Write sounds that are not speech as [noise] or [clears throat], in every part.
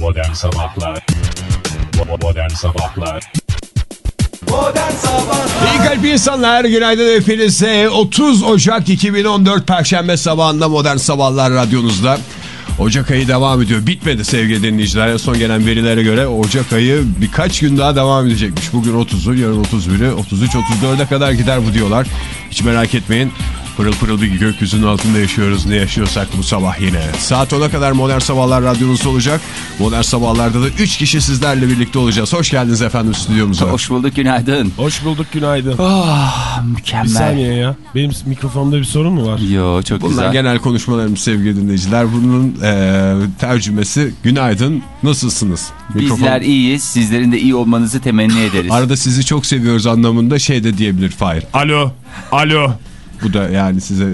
Modern Sabahlar Modern Sabahlar Modern Sabahlar İyi kalp insanlar günaydın hepinize 30 Ocak 2014 Perşembe sabahında Modern Sabahlar radyonuzda Ocak ayı devam ediyor. Bitmedi sevgili dinleyiciler. En son gelen verilere göre Ocak ayı birkaç gün daha devam edecekmiş. Bugün 30'u, yarın 31'i, 33, 34'e kadar gider bu diyorlar. Hiç merak etmeyin. Pırıl pırıl bir gökyüzünün altında yaşıyoruz. Ne yaşıyorsak bu sabah yine. Saat 10'a kadar Modern Sabahlar radyonuzda olacak. Modern Sabahlar'da da 3 kişi sizlerle birlikte olacağız. Hoş geldiniz efendim stüdyomuza. Hoş bulduk günaydın. Hoş bulduk günaydın. Ah bir mükemmel. saniye ya. Benim mikrofonda bir sorun mu var? Yo çok Bunlar güzel. genel konuşmalarımız sevgili dinleyiciler. Bunun e, tercümesi günaydın nasılsınız? Mikrofon- Bizler iyiyiz. Sizlerin de iyi olmanızı temenni [laughs] ederiz. Arada sizi çok seviyoruz anlamında şey de diyebilir Fahir. Alo. Alo. Bu da yani size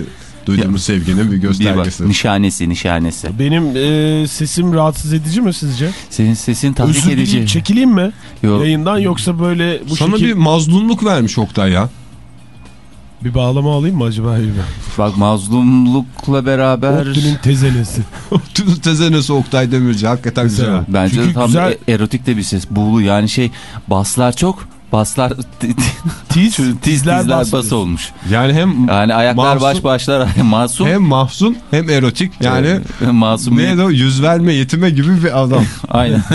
duyduğumuz sevginin bir bir bak göstergesi. nişanesi nişanesi. Benim e, sesim rahatsız edici mi sizce? Senin sesin tahrik Özür dileyim edici. çekileyim mi? Yo, Yayından yoksa böyle bu Sana şekil bir bir... mazlumluk vermiş Oktay ya. bağlama alayım mı acaba? bak mazlumlukla beraber Ottu'nun tezenesi. [laughs] Tüm tezenesi Oktay Demirci hakikaten güzel. Güzel. bence Çünkü de tam güzel- e- erotik de bir ses. Buğulu yani şey baslar çok baslar Tiz, tiz tizler, tizler bas. bas olmuş. Yani hem Yani ayaklar Masum- baş başlar [laughs] masum. hem mahzun hem erotik yani masum. neydi o yüz verme yetime gibi bir adam. [laughs] Aynen. [laughs]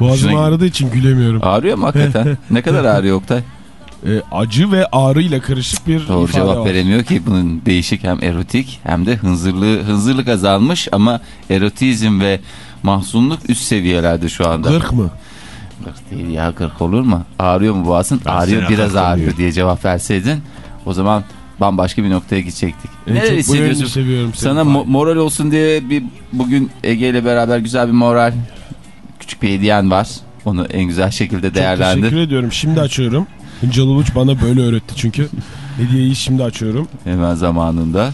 Boğazım ağrıdığı için gülemiyorum. Ağrıyor mu hakikaten? ne kadar ağrıyor Oktay? E, acı ve ağrıyla karışık bir Doğru ifade cevap var. veremiyor ki bunun değişik hem erotik hem de hınzırlığı hınzırlık azalmış ama erotizm ve mahzunluk üst seviyelerde şu anda. Gırk mı? Gırk değil ya gırk olur mu? Ağrıyor mu boğazın? Ağrıyor seni biraz ağrıyor oluyor. diye cevap verseydin o zaman bambaşka bir noktaya gidecektik. En Neler hissediyorsun? seviyorum seni. Sana mo- moral olsun diye bir bugün Ege ile beraber güzel bir moral küçük bir hediyen var. Onu en güzel şekilde Çok teşekkür değerlendir. ediyorum. Şimdi açıyorum. Hıncal Uluç bana böyle öğretti çünkü. Hediyeyi şimdi açıyorum. Hemen zamanında.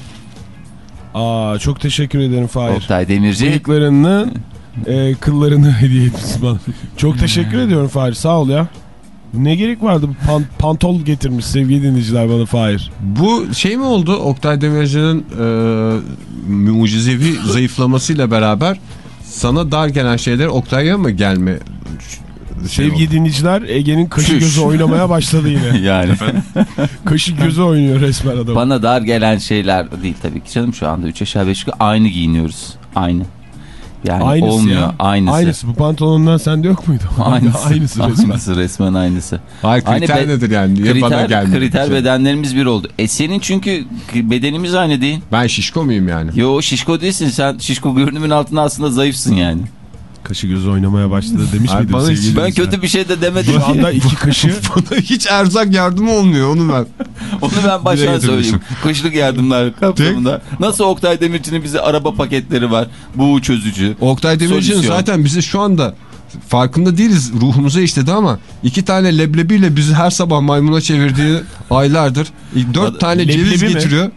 Aa çok teşekkür ederim Fahir. Oktay Demirci Bıyıklarını, [laughs] e, kıllarını [laughs] hediye etmişsin bana. Çok teşekkür ediyorum Fahir. Sağ ol ya. Ne gerek vardı? Bu pan- pantol getirmiş sevgili dinleyiciler bana Fahir. Bu şey mi oldu Oktay Demirci'nin e, mucizevi [laughs] zayıflamasıyla beraber sana dar gelen şeyler Oktay'a mı gelme şey Sevgili oldu? dinleyiciler Ege'nin kaşı Çüş. gözü oynamaya başladı yine. [laughs] yani. kaşı gözü oynuyor resmen adam. Bana dar gelen şeyler değil tabii ki canım şu anda 3 aşağı 5 yukarı aynı giyiniyoruz. Aynı. Yani Aynısı olmuyor. ya. Aynısı. Aynısı. Bu pantolondan sende yok muydu? [laughs] Aynısı. [laughs] Aynısı resmen. Aynısı resmen aynısı. Hayır kriter Aynı nedir yani? Niye bana Kriter, gelmedi? kriter Şey. bedenlerimiz bir oldu. E senin çünkü bedenimiz aynı değil. Ben şişko muyum yani? Yo şişko değilsin sen şişko görünümün altında aslında zayıfsın yani. Kaşı gözü oynamaya başladı demiş Ay, miydim bana hiç- Ben kötü bir şey de demedim. Şu anda iki [laughs] kaşı Bana hiç erzak yardımı olmuyor onu ben. [laughs] Onu ben baştan söyleyeyim. Kışlık yardımlar kapsamında. Nasıl Oktay Demirci'nin bize araba paketleri var. Bu çözücü. Oktay Demirci'nin zaten bizi şu anda farkında değiliz ruhumuza işledi ama iki tane leblebiyle bizi her sabah maymuna çevirdiği aylardır. Dört tane Leblebi ceviz mi? getiriyor.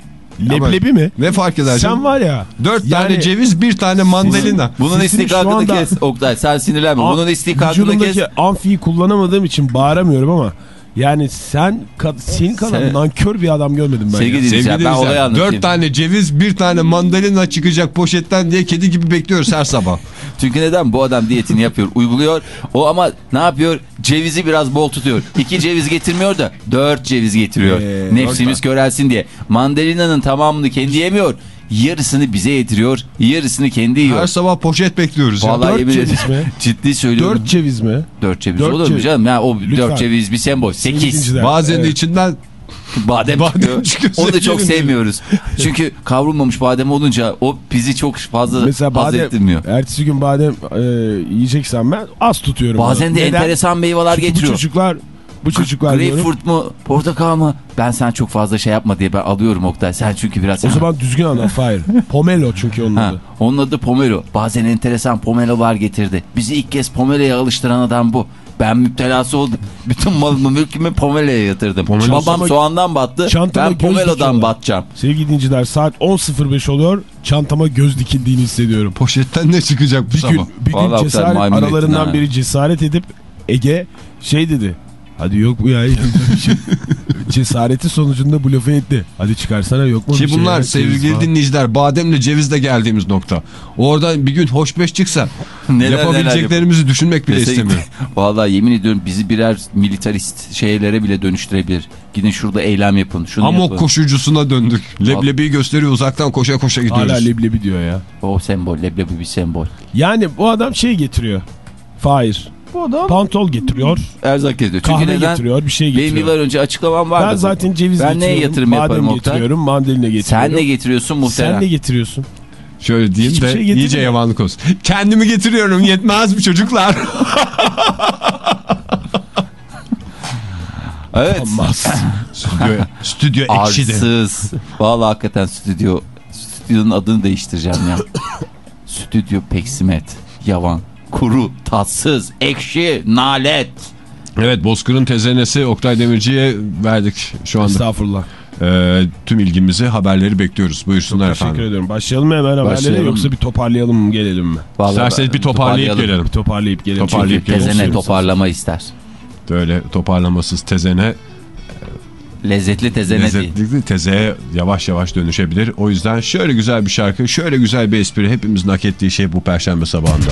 Leblebi mi? Ne fark eder Sen var ya. Dört Yani- tane ceviz bir tane mandalina. Bunun anda- kes Oktay. Sen sinirlenme. Bunun istikakını kes. Vücudumdaki amfiyi kullanamadığım için bağıramıyorum ama yani sen ka- senin kadar Sen- nankör bir adam görmedim ben. Sevgili ya. dinleyiciler ben olayı anlatayım. Dört tane ceviz bir tane mandalina çıkacak poşetten diye kedi gibi bekliyoruz her sabah. [laughs] Çünkü neden? Bu adam diyetini yapıyor, uyguluyor. O ama ne yapıyor? Cevizi biraz bol tutuyor. İki ceviz getirmiyor da dört ceviz getiriyor. Ee, Nefsimiz körelsin diye. Mandalina'nın tamamını kendi yemiyor. Yarısını bize yediriyor. Yarısını kendi Her yiyor. sabah poşet bekliyoruz. ya. Vallahi Dört yemin ceviz mi? [laughs] Ciddi söylüyorum. Dört ceviz mi? Dört ceviz Dört olur mu canım? Ya o Lütfen. dört ceviz bir sembol. Sekiz. Bazen de Evet. içinden [laughs] Badem, Badem çıkıyor. çıkıyor, Onu da çok sevmiyoruz. [laughs] Çünkü kavrulmamış badem olunca o bizi çok fazla Mesela haz badem, ettirmiyor. ertesi gün badem e, yiyeceksem ben az tutuyorum. Bazen onu. de Neden? enteresan meyveler Çünkü getiriyor. Bu çocuklar, bu çocuklar diyorum. Greyfurt mu portakal mı? Ben sen çok fazla şey yapma diye ben alıyorum Oktay. Sen çünkü biraz... O zaman düzgün anlat Fahir. [laughs] Pomelo çünkü onun Ha, adı. onun adı pomelo. Bazen enteresan pomelolar getirdi. Bizi ilk kez pomeloya alıştıran adam bu. Ben müptelası oldum. Bütün malımı mülkümü pomeloya yatırdım. Pomelo- Babam soğandan battı. Çantama ben pomelodan batacağım. Sevgili dinleyiciler saat 10.05 oluyor. Çantama göz dikildiğini hissediyorum. poşetten ne çıkacak bu Bir sabah? gün, bir gün Vallahi cesaret maymun ettin aralarından ha. biri cesaret edip Ege şey dedi. Hadi yok mu ya. [laughs] Cesareti sonucunda bu lafı etti. Hadi çıkarsana yok mu Ki bir şey bunlar ya, sevgili dinleyiciler bademle cevizle geldiğimiz nokta. Oradan bir gün hoşbeş çıksa [laughs] Neler yapabileceklerimizi düşünmek bile Kesinlikle. istemiyorum. [laughs] Vallahi yemin ediyorum bizi birer militarist şeylere bile dönüştürebilir. Gidin şurada eylem yapın. Şunu Amok yapın. koşucusuna döndük. Leblebiyi gösteriyor uzaktan koşa koşa gidiyoruz. Hala leblebi diyor ya. O sembol. Leblebi bir sembol. Yani bu adam şey getiriyor. Fahir. Bu adam pantol getiriyor. Erzak getiriyor. Çünkü Kahve neden? getiriyor. Bir şey Benim getiriyor. yıllar önce açıklamam vardı. Ben zaten ceviz Ben getiriyorum. neye yatırım yaparım badem Oktay? getiriyorum. Mandalina getiriyorum. Sen ne getiriyorsun muhterem? Sen ne getiriyorsun? Şöyle diyeyim Hiçbir de şey iyice yavanlık olsun. Kendimi getiriyorum yetmez mi çocuklar? [laughs] Evet. Olmaz. stüdyo, stüdyo ekşidi. Arsız. Vallahi hakikaten stüdyo. Stüdyonun adını değiştireceğim ya. stüdyo peksimet. Yavan. Kuru, tatsız, ekşi, nalet. Evet Bozkır'ın tezenesi Oktay Demirci'ye verdik şu anda. Estağfurullah. Ee, tüm ilgimizi haberleri bekliyoruz. Buyursunlar Teşekkür efendim. ediyorum. Başlayalım mı hemen haberlere Başlayalım. yoksa bir toparlayalım mı gelelim mi? Vallahi İsterseniz bir toparlayıp gelelim. Bir toparlayıp gelelim. Toparlayıp Çünkü gelelim. Tezene toparlama ister. Böyle toparlamasız tezene Lezzetli tezene değil. lezzetli tezeye yavaş yavaş dönüşebilir. O yüzden şöyle güzel bir şarkı, şöyle güzel bir espri hepimizin hak ettiği şey bu perşembe sabahında.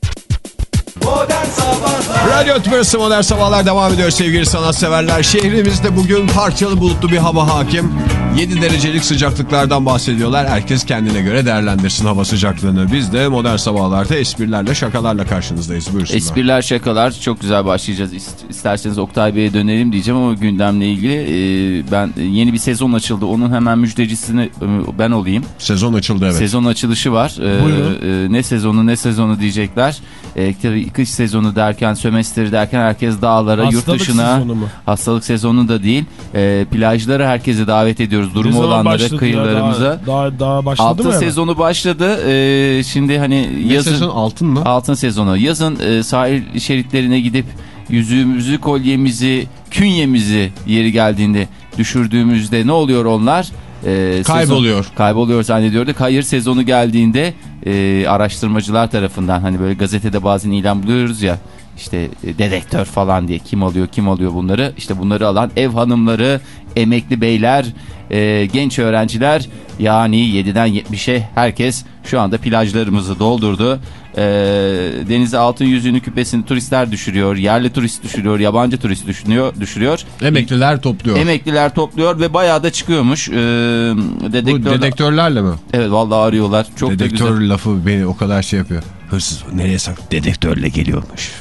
Modern Sabahlar Radyo Tümrüsü Modern Sabahlar devam ediyor sevgili sanatseverler. Şehrimizde bugün parçalı bulutlu bir hava hakim. 7 derecelik sıcaklıklardan bahsediyorlar. Herkes kendine göre değerlendirsin hava sıcaklığını. Biz de Modern Sabahlar'da esprilerle şakalarla karşınızdayız. Buyursunlar. Espriler şakalar çok güzel başlayacağız. İst- İsterseniz Oktay Bey'e dönelim diyeceğim ama gündemle ilgili e, ben yeni bir sezon açıldı. Onun hemen müjdecisini e, ben olayım. Sezon açıldı evet. Sezon açılışı var. E, Buyurun. ne sezonu ne sezonu diyecekler. Tabii kış sezonu derken sömestri derken herkes dağlara yurt Hastalık dışına sezonu mu? hastalık sezonu da değil. E, plajlara herkese davet ediyoruz. Durumu olanları başladı ya? kıyılarımıza. Daha, daha, daha başladı Altın mı hemen? sezonu başladı. E, şimdi hani Ne yazın sezon altın mı? Altın sezonu. Yazın e, sahil şeritlerine gidip yüzüğümüzü, kolyemizi, künyemizi yeri geldiğinde düşürdüğümüzde ne oluyor onlar? E, sezon- Kayboluyor. kayboluyor zannediyorduk. Hayır sezonu geldiğinde e, araştırmacılar tarafından hani böyle gazetede bazen ilan buluyoruz ya işte e, dedektör falan diye kim alıyor kim alıyor bunları işte bunları alan ev hanımları emekli beyler e, genç öğrenciler yani 7'den 70'e herkes şu anda plajlarımızı doldurdu e, denize altın yüzüğünü küpesini turistler düşürüyor yerli turist düşürüyor yabancı turist düşürüyor, düşürüyor. Emekliler topluyor. Emekliler topluyor ve bayağı da çıkıyormuş. Bu dedektör, dedektörlerle mi? Evet vallahi arıyorlar. Çok da Dedektör lafı beni o kadar şey yapıyor. Hırsız nereye sak? Dedektörle geliyormuş.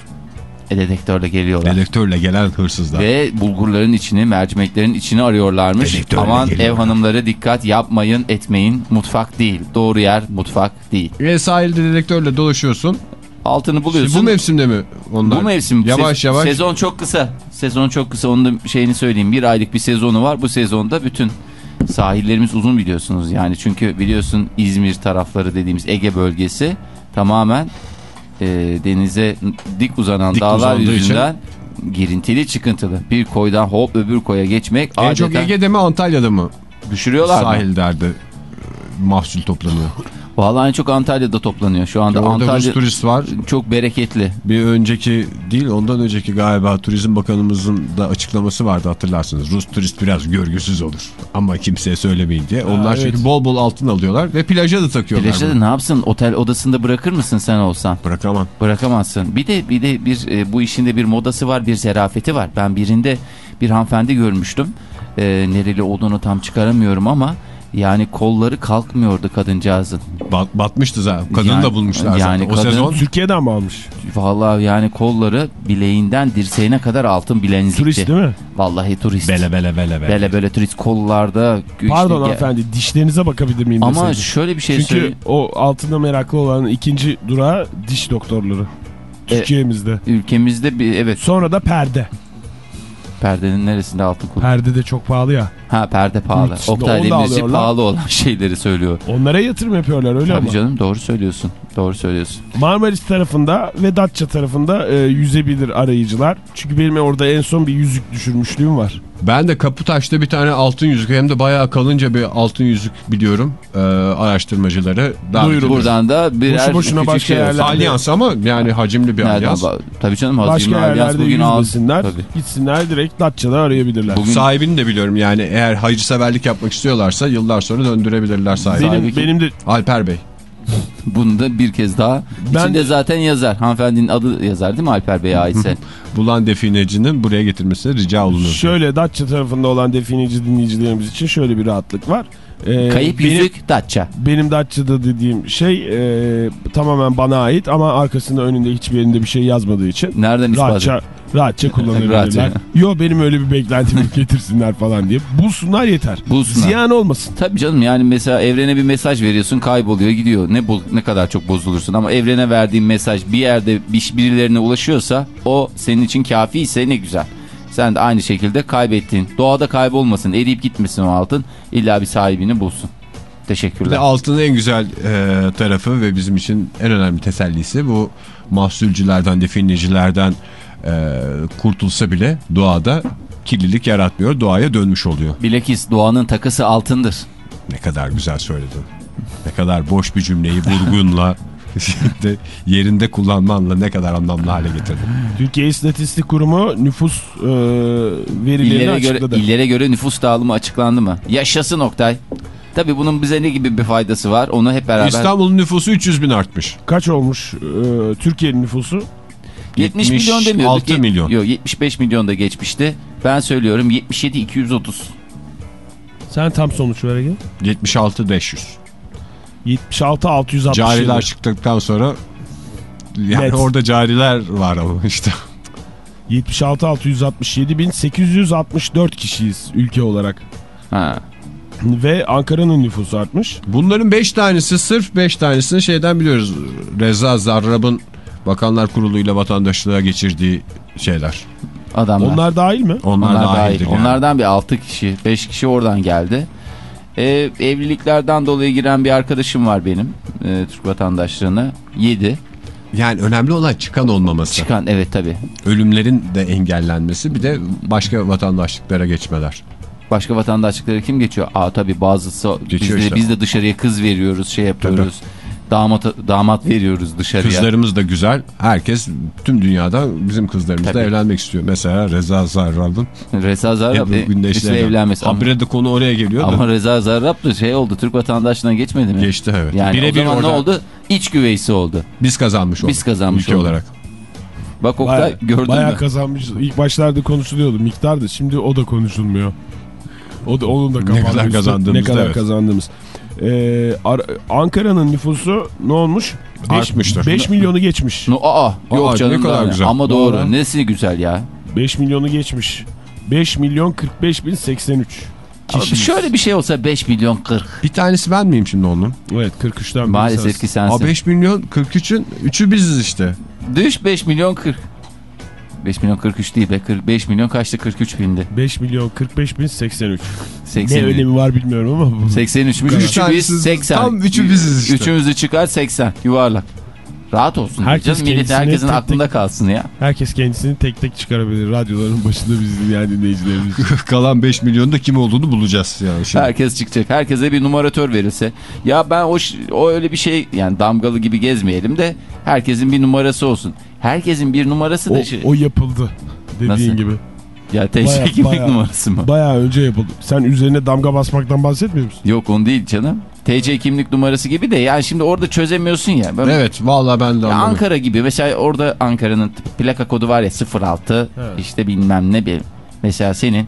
E, dedektörle geliyorlar. Dedektörle gelen hırsızlar. Ve bulgurların içini, mercimeklerin içini arıyorlarmış. Dedektörle Aman ev geliyorlar. hanımları dikkat yapmayın, etmeyin. Mutfak değil. Doğru yer mutfak değil. Ve sahilde dedektörle dolaşıyorsun. Altını buluyorsun. Bu mevsimde mi onlar? Bu mevsim. Yavaş Se- yavaş. Sezon çok kısa. Sezon çok kısa. Onun da şeyini söyleyeyim. Bir aylık bir sezonu var. Bu sezonda bütün sahillerimiz uzun biliyorsunuz. Yani çünkü biliyorsun İzmir tarafları dediğimiz Ege bölgesi tamamen e, denize dik uzanan Dik dağlar yüzünden girintili çıkıntılı. Bir koydan hop öbür koya geçmek En çok adeta Ege'de mi Antalya'da mı? düşürüyorlar mı? Sahillerde e, mahsul toplanıyor. Vallahi en çok Antalya'da toplanıyor. Şu anda Orada Antalya Rus turist var. çok bereketli. Bir önceki değil ondan önceki galiba Turizm Bakanımızın da açıklaması vardı hatırlarsınız. Rus turist biraz görgüsüz olur ama kimseye söylemeyin diye. Onlar evet. çünkü bol bol altın alıyorlar ve plaja da takıyorlar. Plajda da ne yapsın? Otel odasında bırakır mısın sen olsan? Bırakamam. Bırakamazsın. Bir de bir de bir e, bu işin de bir modası var, bir zerafeti var. Ben birinde bir hanımefendi görmüştüm. E, nereli olduğunu tam çıkaramıyorum ama yani kolları kalkmıyordu kadıncağızın. Bat, batmıştı zaten. Kadını Yani- da bulmuşlar yani zaten. O kadın- sezon Türkiye'den mi almış? Vallahi yani kolları bileğinden dirseğine kadar altın bilenzikti. Turist değil mi? Vallahi turist. bele bele bele bele. Bele böyle turist kollarda. işte Pardon ge- hanımefendi dişlerinize bakabilir miyim Ama deseydim. şöyle bir şey Çünkü söyleyeyim. o altına meraklı olan ikinci durağı diş doktorları. E, Türkiye'mizde. Ülkemizde bir evet Sonra da perde. perdenin neresinde altın kullan. Perde de çok pahalı ya. Ha perde pahalı. Yurt Oktay Demirci pahalı olan [laughs] şeyleri söylüyor. Onlara yatırım yapıyorlar öyle Tabii ama. canım doğru söylüyorsun. Doğru söylüyorsun. Marmaris tarafında ve Datça tarafında e, yüzebilir arayıcılar. Çünkü benim orada en son bir yüzük düşürmüşlüğüm var. Ben de Kaputaş'ta bir tane altın yüzük hem de bayağı kalınca bir altın yüzük biliyorum. Ee, araştırmacıları ediyoruz. Buradan da birer Boşu boşuna küçük başka şey olsun. yerler- Alyans ama yani hacimli bir Nereden alyans. Tabii canım Başka Hazine Alyans yerlerde bugün al. yüzmesinler. Tabii. Gitsinler direkt Datça'da arayabilirler. Bugün Sahibini de biliyorum yani eğer hayırseverlik yapmak istiyorlarsa yıllar sonra döndürebilirler benim, Sahibi kim? benim de Alper Bey. bunu da bir kez daha Ben- içinde zaten yazar. Hanımefendinin adı yazar değil mi Alper Bey'e aitse? [laughs] Bulan definecinin buraya getirmesine rica olunur. şöyle Datça tarafında olan defineci dinleyicilerimiz için şöyle bir rahatlık var. Ee, Kayıp benim, yüzük Datça. Benim Datça'da dediğim şey e, tamamen bana ait ama arkasında önünde hiçbir yerinde bir şey yazmadığı için Nereden ispat rahatça, rahatça [laughs] kullanabilirler. Yo benim öyle bir beklentimi getirsinler falan diye. Bulsunlar yeter. Bulsunlar. Ziyan olmasın. Tabii canım yani mesela evrene bir mesaj veriyorsun kayboluyor gidiyor. Ne bul ne kadar çok bozulursun ama evrene verdiğin mesaj bir yerde bir, birilerine ulaşıyorsa o senin için kafi ise ne güzel. Sen de aynı şekilde kaybettin. Doğada kaybolmasın, eriyip gitmesin o altın. İlla bir sahibini bulsun. Teşekkürler. altının en güzel e, tarafı ve bizim için en önemli tesellisi bu mahsulcülerden, definecilerden e, kurtulsa bile doğada kirlilik yaratmıyor. Doğaya dönmüş oluyor. Bilakis doğanın takısı altındır. Ne kadar güzel söyledin. Ne kadar boş bir cümleyi vurgunla [laughs] de yerinde kullanmanla ne kadar anlamlı hale getirdin. Türkiye İstatistik Kurumu nüfus e, verilerini İllere göre, açıkladı. illere göre nüfus dağılımı açıklandı mı? Yaşasın Oktay. Tabii bunun bize ne gibi bir faydası var? Onu hep beraber... İstanbul'un nüfusu 300 bin artmış. Kaç olmuş e, Türkiye'nin nüfusu? 70 milyon demiyorduk. 76 milyon. Yok 75 milyon da geçmişti. Ben söylüyorum 77 230. Sen tam sonuç ver Ege. 76 500. 76 667. Cariler çıktıktan sonra yani Net. orada cariler var ama işte. 76 667 bin 864 kişiyiz ülke olarak. Ha. Ve Ankara'nın nüfusu artmış. Bunların 5 tanesi sırf 5 tanesini şeyden biliyoruz. Reza Zarrab'ın Bakanlar Kurulu'yla vatandaşlığa geçirdiği şeyler. Adamlar. Onlar dahil mi? Onlar, Onlar dahil. dahildir yani. Onlardan bir 6 kişi, 5 kişi oradan geldi. Ee, evliliklerden dolayı giren bir arkadaşım var benim. e, Türk vatandaşlığına. 7. Yani önemli olan çıkan olmaması. Çıkan evet tabii. Ölümlerin de engellenmesi bir de başka vatandaşlıklara geçmeler. Başka vatandaşlıkları kim geçiyor? Aa tabii bazısı biz Geçiyor de, işte. biz de dışarıya kız veriyoruz, şey yapıyoruz. Damat damat veriyoruz dışarıya. Kızlarımız da güzel. Herkes tüm dünyada bizim kızlarımızla Tabii. evlenmek istiyor. Mesela Reza Zarrab'ın Reza Zarrab e, birisiyle evlenmesi. Ama, Habire de konu oraya geliyor da. ama Reza Zarrab da şey oldu, Türk vatandaşlığına geçmedi mi? Geçti evet. Yani o Birebir zaman ne orada oldu? İç güveysi oldu. Biz kazanmış olduk. Biz kazanmış ülke olduk. olarak. Bak Oktay Bayağı, gördün bayağı mü? kazanmış. İlk başlarda konuşuluyordu miktardı. Şimdi o da konuşulmuyor. O da onun da Ne kadar kazandığımız Ne kadar evet. kazandığımız. Ee, Ar- Ankara'nın nüfusu ne olmuş? Artmıştır. 5 milyonu geçmiş. No, aa, yok Aa, canım ne kadar güzel. Ama doğru. Doğru. Nesi güzel ya. 5 milyonu geçmiş. 5 milyon 45 bin 83 Ama kişi. şöyle bir şey olsa 5 milyon 40. Bir tanesi ben miyim şimdi onun? Evet 43'ten biri Maalesef sensin. ki sensin. Aa 5 milyon 43'ün 3'ü biziz işte. Düş 5 milyon 40. 5 milyon 43 değil be. 45 milyon kaçtı 43 bindi. 5 milyon 45 bin 83. 80 Ne önemi var bilmiyorum ama. bu- 83 mü? Üç 3'ü tanesi- biz 80. tam üçü biziz işte. Üçümüzü çıkar 80 yuvarlak. Rahat olsun. Herkes Millet herkesin tek aklında kalsın ya. Herkes kendisini tek tek çıkarabilir. Radyoların başında bizi dinleyen dinleyicilerimiz. [laughs] Kalan 5 milyonda kim olduğunu bulacağız yani şimdi. Herkes çıkacak. Herkese bir numaratör verilse. Ya ben o, o öyle bir şey yani damgalı gibi gezmeyelim de herkesin bir numarası olsun. Herkesin bir numarası da o, şey. o yapıldı. Dediğin Nasıl? gibi. ya Baya- baya- numarası mı? Bayağı önce yapıldı. Sen üzerine damga basmaktan bahsetmiyor musun? Yok onu değil canım. TC kimlik numarası gibi de yani şimdi orada çözemiyorsun ya. Ben, Evet vallahi ben de anladım. Ankara gibi mesela orada Ankara'nın plaka kodu var ya 06 Evet. işte bilmem ne bir. Mesela senin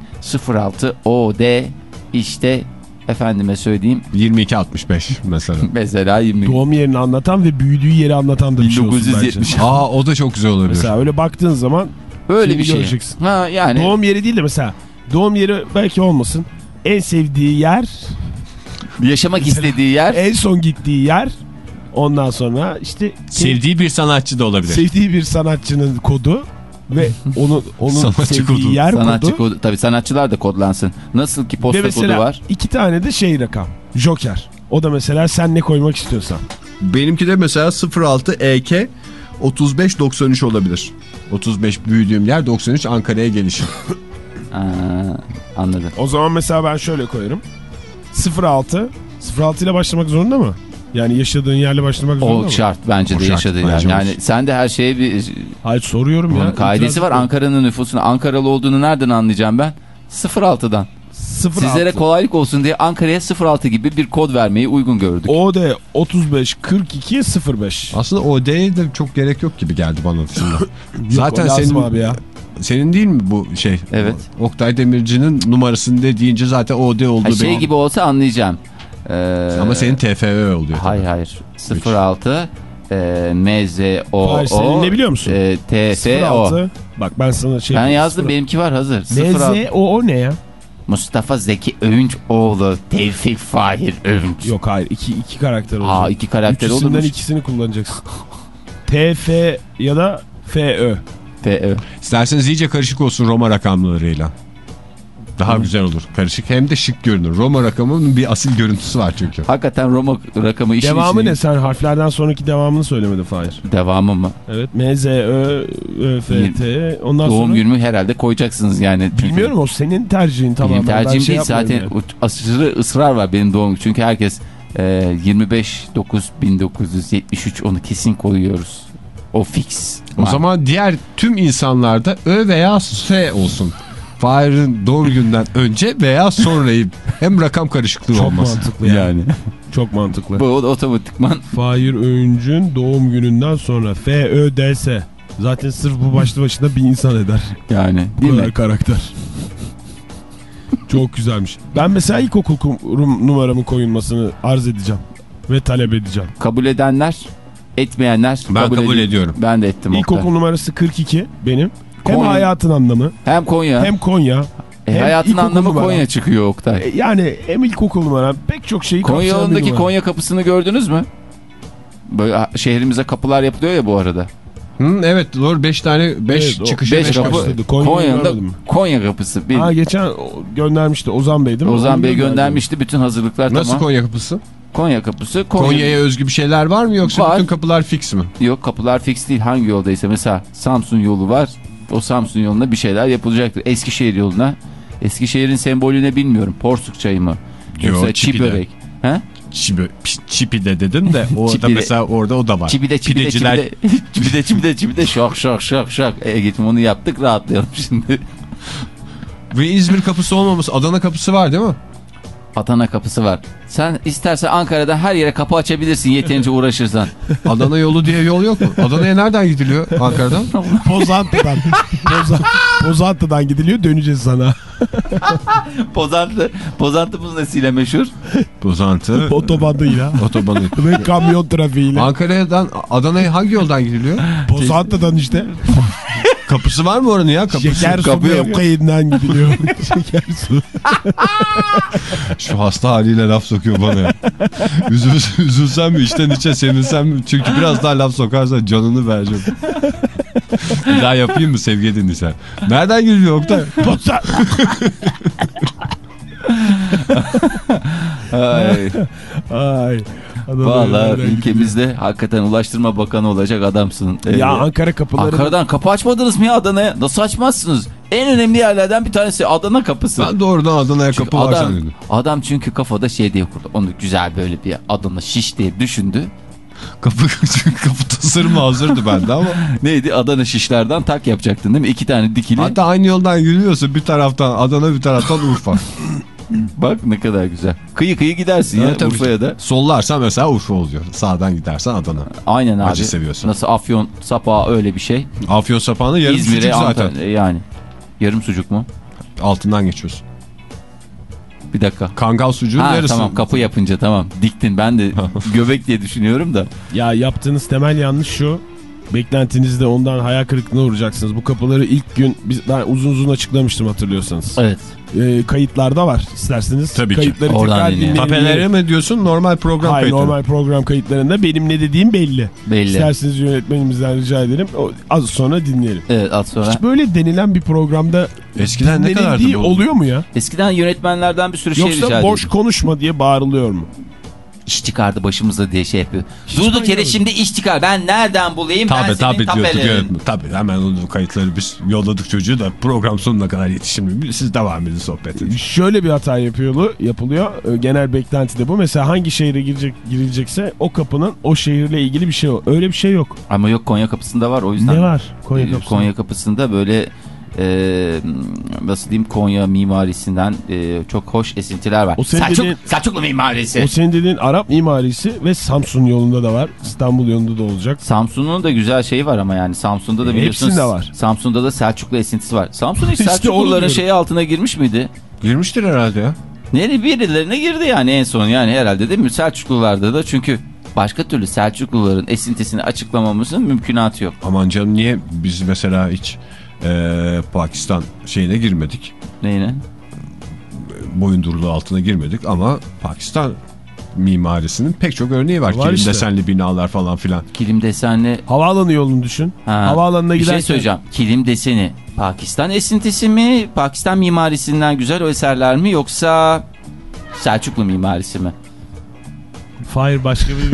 06 OD işte efendime söyleyeyim 22-65 mesela. [laughs] mesela 20 Doğum yerini anlatan ve büyüdüğü yeri anlatan da bir şey olsun bence. 1970 [laughs] Aa o da çok güzel olabilir. Mesela öyle baktığın zaman Şimdi bir şey. göreceksin. Ha yani doğum yeri değil de mesela doğum yeri belki olmasın. En sevdiği yer, yaşamak istediği yer en son gittiği yer. Ondan sonra işte Sevdiği bir sanatçı da olabilir. sevdiği bir sanatçının kodu. ve [laughs] onu onun Sanatçı sevdiği kodu. yer Sanatçı kodu. kodu. Tabii sanatçılar da kodlansın. Nasıl ki posta kodu var. iki tane de şey rakam. Joker. O da mesela sen ne koymak istiyorsan. Benimki de mesela 06 EK 35 93 olabilir. 35 büyüdüğüm yer 93 Ankara'ya gelişim. [laughs] Aa, anladım. O zaman mesela ben şöyle koyarım. 06 06 ile başlamak zorunda mı? Yani yaşadığın yerle başlamak zorunda O mı? şart bence O de şart, yaşadığı bence yani. olsun. Yani sen de her şeye bir Hayır soruyorum ya. kaidesi var. Ankara'nın nüfusunu Ankaralı olduğunu nereden anlayacağım ben? 06'dan. 06. Sizlere kolaylık olsun diye Ankara'ya 06 gibi bir kod vermeyi uygun gördük. OD 35 42 05. Aslında OD'ye de çok gerek yok gibi geldi bana. [laughs] Zaten senin abi ya. Senin değil mi bu şey? Evet. Oktay Demirci'nin numarasını deyince zaten OD olduğu Ha, şey belli. gibi olsa anlayacağım. Ee, Ama senin TFÖ oluyor. Hayır hayır. 06 e, MZO Hayır, senin ne biliyor musun? E, TFO. 06. Bak ben sana şey... Ben yazdım benimki var hazır. 06. NZ o o ne ya? Mustafa Zeki Övünç oğlu Tevfik Fahir Övünç. Yok hayır iki, iki karakter olacak. Aa iki karakter olurmuş. ikisini kullanacaksın. TF ya da FÖ. TÖ. İsterseniz iyice karışık olsun Roma rakamlarıyla. Daha güzel olur. Karışık hem de şık görünür. Roma rakamının bir asil görüntüsü var çünkü. Hakikaten Roma rakamı işin Devamı içine- ne? Sen harflerden sonraki devamını söylemedin Fahir. Devamı mı? Evet. M, Z, Ö, Ö, F, T. Ondan Doğum sonra... günümü herhalde koyacaksınız yani. Bilmiyorum o senin tercihin tamamen. Benim Ben tercihim şey değil zaten o- aşırı ısrar var benim doğum. Çünkü herkes e, 25 9 1973 onu kesin koyuyoruz. O fix. O zaman diğer tüm insanlarda Ö veya F olsun. Fahir'in doğum günden önce veya sonrayı hem rakam karışıklığı Çok olmaz. mantıklı yani. yani [laughs] Çok mantıklı. bu otomatikman Fahir Öğüncü'nün doğum gününden sonra F, Ö, D, S. Zaten sırf bu başlı başına bir insan eder. yani Bu kadar mi? karakter. Çok güzelmiş. Ben mesela ilkokul numaramın koyulmasını arz edeceğim. Ve talep edeceğim. Kabul edenler etmeyenler Ben kabul ediyor. ediyorum. Ben de ettim İlkokul Oktay. numarası 42 benim. Hem Konya- hayatın anlamı Hem Konya. hem Konya. e, hem hayatın anlamı numara. Konya çıkıyor Oktay. E, Yani hem ilkokul numaram pek çok şeyi Konya yolundaki. Konya kapısını gördünüz mü? Böyle şehrimize kapılar yapılıyor ya bu arada. Hı, evet doğru 5 tane 5 Evet, çıkışa Beş 5 kapı Konya'da. Konya kapısı. Bir, Ha geçen göndermişti Ozan Bey değil mi? Ozan Onu Bey göndermişti bütün hazırlıklar Nasıl tamam. Konya kapısı? Konya kapısı. Konya... Konya'ya özgü bir şeyler var mı yoksa Var. bütün kapılar fix mi? Yok kapılar fix değil hangi yoldaysa mesela Samsun yolu var. O Samsun yoluna bir şeyler yapılacaktır. Eskişehir yoluna. Eskişehir'in sembolü ne bilmiyorum. Porsuk çayı mı? Yoksa Yo, çiğ çipi börek. He? Çipi, çipi de dedim de [laughs] orada de. mesela orada o da var. Çipi de çipi de çipi Pideciler- de [laughs] çipi de çipi de çipi de şok şok şok şok. E gittim onu yaptık rahatlayalım [laughs] şimdi. Ve İzmir kapısı olmaması Adana kapısı var değil mi? Adana kapısı var. Sen istersen Ankara'da her yere kapı açabilirsin yeterince uğraşırsan. [laughs] Adana yolu diye yol yok mu? Adana'ya nereden gidiliyor Ankara'dan? [laughs] Pozantı'dan. Pozan, Pozantı'dan gidiliyor döneceğiz sana. [laughs] Pozantı, Pozantımız nesiyle meşhur? Bozantı. Otobandıyla Otobanı. ve kamyon trafiğiyle. Ankara'dan Adana'ya hangi yoldan gidiliyor? Pozantı'dan işte. Kapısı var mı oranın ya? Kapısı. Şeker su mevkiinden gidiliyor. Şeker su. [laughs] Şu hasta haliyle laf sokuyor bana ya. Üzül, üzülsem mi içten içe sevinsem mi? Çünkü biraz daha laf sokarsa canını vereceğim. Bir daha yapayım mı sevgili dinleyiciler? Nereden gidiliyor Oktay? Pozan. [laughs] Ay, Ay. Nereden ülkemizde hakikaten Ulaştırma Bakanı olacak adamsın. gidiyor? Ya Ankara kapıları. Ankara'dan kapı açmadınız mı ya Adana'ya? Nasıl açmazsınız? En önemli yerlerden bir tanesi Adana kapısı. Ben doğrudan Adana'ya kapı var adam, adam çünkü kafada şey diye kurdu. Onu güzel böyle bir Adana şiş diye düşündü. Kapı, [laughs] kapı tasarımı hazırdı bende ama. [laughs] Neydi? Adana şişlerden tak yapacaktın değil mi? İki tane dikili. Hatta aynı yoldan gidiliyorsa bir taraftan Adana bir taraftan Urfa. [laughs] Bak ne kadar güzel. Kıyı kıyı gidersin ya tabii. Urfa'ya da. Sollarsan mesela Urfa oluyor. Sağdan gidersen Adana. Aynen abi. Acı seviyorsun. Nasıl afyon sapağı öyle bir şey. Afyon sapağında yarım İzmir'e sucuk zaten. Antalya- yani. Yarım sucuk mu? Altından geçiyorsun. Bir dakika. Kangal sucuğun Ha yarısı. tamam kapı yapınca tamam. Diktin ben de [laughs] göbek diye düşünüyorum da. Ya yaptığınız temel yanlış şu. Beklentinizde ondan hayal kırıklığına uğrayacaksınız. Bu kapıları ilk gün biz, ben uzun uzun açıklamıştım hatırlıyorsanız. Evet. Ee, kayıtlarda var isterseniz. Tabii ki. Kayıtları Oradan tekrar dinleyelim. Tapelere mi diyorsun normal program Hayır kayıtları? normal program kayıtlarında benim ne dediğim belli. Belli. İsterseniz yönetmenimizden rica ederim. O, az sonra dinleyelim. Evet az sonra. Hiç böyle denilen bir programda Eskiden ne kadardı bu? oluyor mu ya? Eskiden yönetmenlerden bir sürü şey rica Yoksa boş konuşma diye bağırılıyor mu? İş çıkardı başımıza diye şey yapıyor. Durduk yere şimdi iş çıkar. Ben nereden bulayım? ben Tabii senin tabii diyorduk yönetmen. Tabii hemen onu kayıtları biz yolladık çocuğu da program sonuna kadar yetişim. Siz devam edin sohbete. Şöyle bir hata yapıyor, yapılıyor. Ee, Genel beklenti de bu. Mesela hangi şehre girecek, girilecekse o kapının o şehirle ilgili bir şey o. Öyle bir şey yok. Ama yok Konya kapısında var o yüzden. Ne var Konya Ee, kapısında? Konya kapısında böyle e, nasıl diyeyim Konya mimarisinden e, çok hoş esintiler var. O Selçuk, dediğin- Selçuklu mimarisi. O senin dediğin Arap mimarisi ve Samsun yolunda da var. İstanbul yolunda da olacak. Samsun'un da güzel şeyi var ama yani Samsun'da da E, biliyorsunuz. hepsinde var. Samsun'da da Selçuklu esintisi var. Samsun hiç [laughs] İşte Selçukluların şeyi altına girmiş miydi? Girmiştir herhalde ya. Nereye birilerine girdi yani en son yani herhalde değil mi? Selçuklularda da çünkü başka türlü Selçukluların esintisini açıklamamızın mümkünatı yok. Aman canım niye biz mesela hiç eee, Pakistan şeyine girmedik. Neyine? Boyunduruluğu altına girmedik ama Pakistan mimarisinin pek çok örneği var. Var Kilim işte. desenli binalar falan filan. Kilim desenli Havaalanı yolunu düşün. Ha, Havaalanına bir giderken... şey söyleyeceğim. Kilim deseni Pakistan esintisi mi? Pakistan mimarisinden güzel o eserler mi? Yoksa Selçuklu mimarisi mi? Fahir başka bir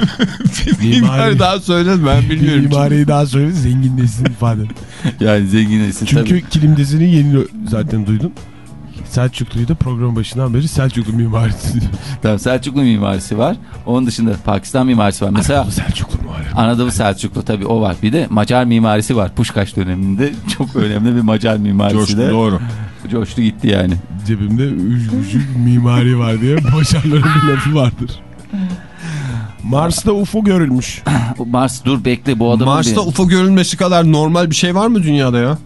[laughs] Mimari daha söyledim ben bilmiyorum. mimariyi daha söyle zenginleşsin ifade. Yani zengin esin Çünkü kilim dizini yeni zaten duydun. Selçuklu'yu da program başından beri Selçuklu mimarisi. [laughs] Tamam, Selçuklu mimarisi var. Onun dışında Pakistan mimarisi var. Mesela Bu Selçuklu mimarisi. Anadolu Selçuklu tabii o var. Bir de Macar mimarisi var. Puşkaş döneminde [laughs] çok önemli bir Macar mimarisi Coşku de doğru. coştu gitti yani. Cebimde üç mimari var diye başarıların bir lafı vardır. Mars'ta UFO görülmüş. [clears throat] Bu Mars dur bekle bu adamın Mars'ta bir... UFO görülmesi kadar normal bir şey var mı dünyada ya?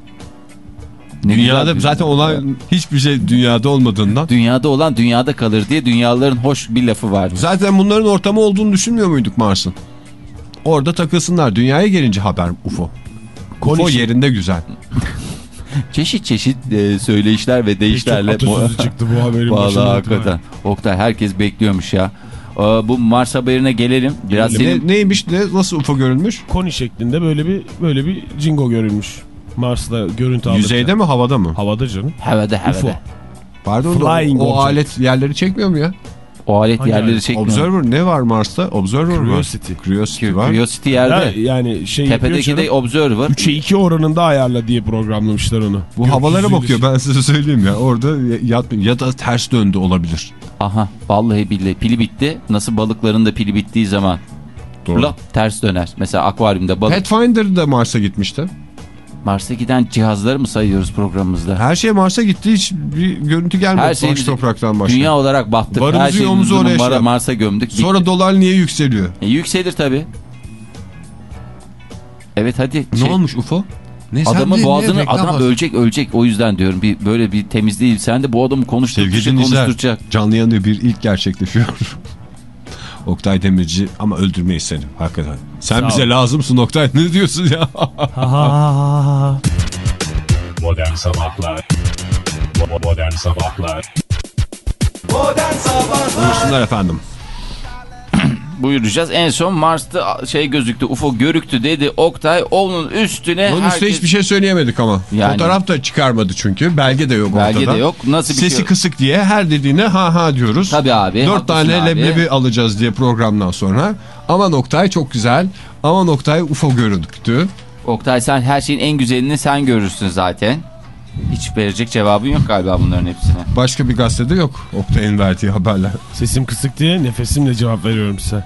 Ne Dünyada zaten olan hiçbir şey dünyada olmadığından. Dünyada olan dünyada kalır diye dünyaların hoş bir lafı var. Zaten bunların ortamı olduğunu düşünmüyor muyduk Mars'ın? Orada takılsınlar. Dünyaya gelince haber UFO. UFO Konuşun. yerinde güzel. [laughs] Çeşit çeşit e, söyleyişler ve deyişlerle. Çok atasözü çıktı bu haberin [laughs] Vallahi hakikaten. Oktay herkes bekliyormuş ya. Aa, bu Mars haberine gelelim. Biraz senin... Ne, neymiş ne nasıl UFO görülmüş? Koni şeklinde böyle bir böyle bir jingo görülmüş. Mars'ta görüntü alırken. Yüzeyde mi havada mı? Havada canım. Havada havada. UFO. Pardon da o, Flying o object. alet yerleri çekmiyor mu ya? O alet Hangi yerleri alet? çekmiyor. Observer ne var Mars'ta? Observer Curiosity. var. Curiosity var. Curiosity Ya, yerde. yani şey Tepedeki de Observer. 3'e 2 oranında ayarla diye programlamışlar onu. Bu havalara Gökyüzüyle bakıyor ben size söyleyeyim ya. Orada ya, ya da ters döndü olabilir. Aha vallahi billahi pili bitti. Nasıl balıkların da pili bittiği zaman Doğru. lap ters döner. Mesela akvaryumda balık. Pathfinder da Mars'a gitmişti. Mars'a giden cihazları mı sayıyoruz programımızda? Her şey Mars'a gitti hiç bir görüntü gelmedi. Her şey topraktan başka. Dünya olarak battık. Varımızı Her şeyimizi oraya şey Mar- yap. Mars'a gömdük. Bitti. Sonra dolar niye yükseliyor? E, yükselir tabii. Evet hadi. Ne Şey, olmuş UFO? Ne, Adamın ne boğazını reklam adam var? ölecek ölecek o yüzden diyorum. Bir böyle bir temiz değil. Sen de bu adamı konuştur, Sevgili dinleyiciler konuşturacak. canlı yayında bir ilk gerçekleşiyor. [laughs] Oktay Demirci ama öldürmeyiz seni hakikaten. Sen Sağ bize ol. lazımsın Oktay ne diyorsun ya? Modern Sabahlar [laughs] Modern Sabahlar Modern Sabahlar Buyursunlar efendim. Buyuracağız. En son Mars'ta şey gözüktü, UFO görüktü dedi Oktay. Onun üstüne Onun herkes... üstüne hiçbir şey söyleyemedik ama. Yani- Fotoğraf da çıkarmadı çünkü. Belge de yok Belge ortada. de yok. Nasıl bir Sesi şey? kısık diye her dediğine ha ha diyoruz. Tabii abi. Dört tane abi. leblebi alacağız diye programdan sonra. Ama Oktay çok güzel. Ama Oktay UFO görüntü. Oktay sen her şeyin en güzelini sen görürsün zaten. Hiç verecek cevabın yok galiba bunların hepsine. Başka bir gazetede yok Oktay'ın verdiği haberler. Sesim kısık diye nefesimle cevap veriyorum size.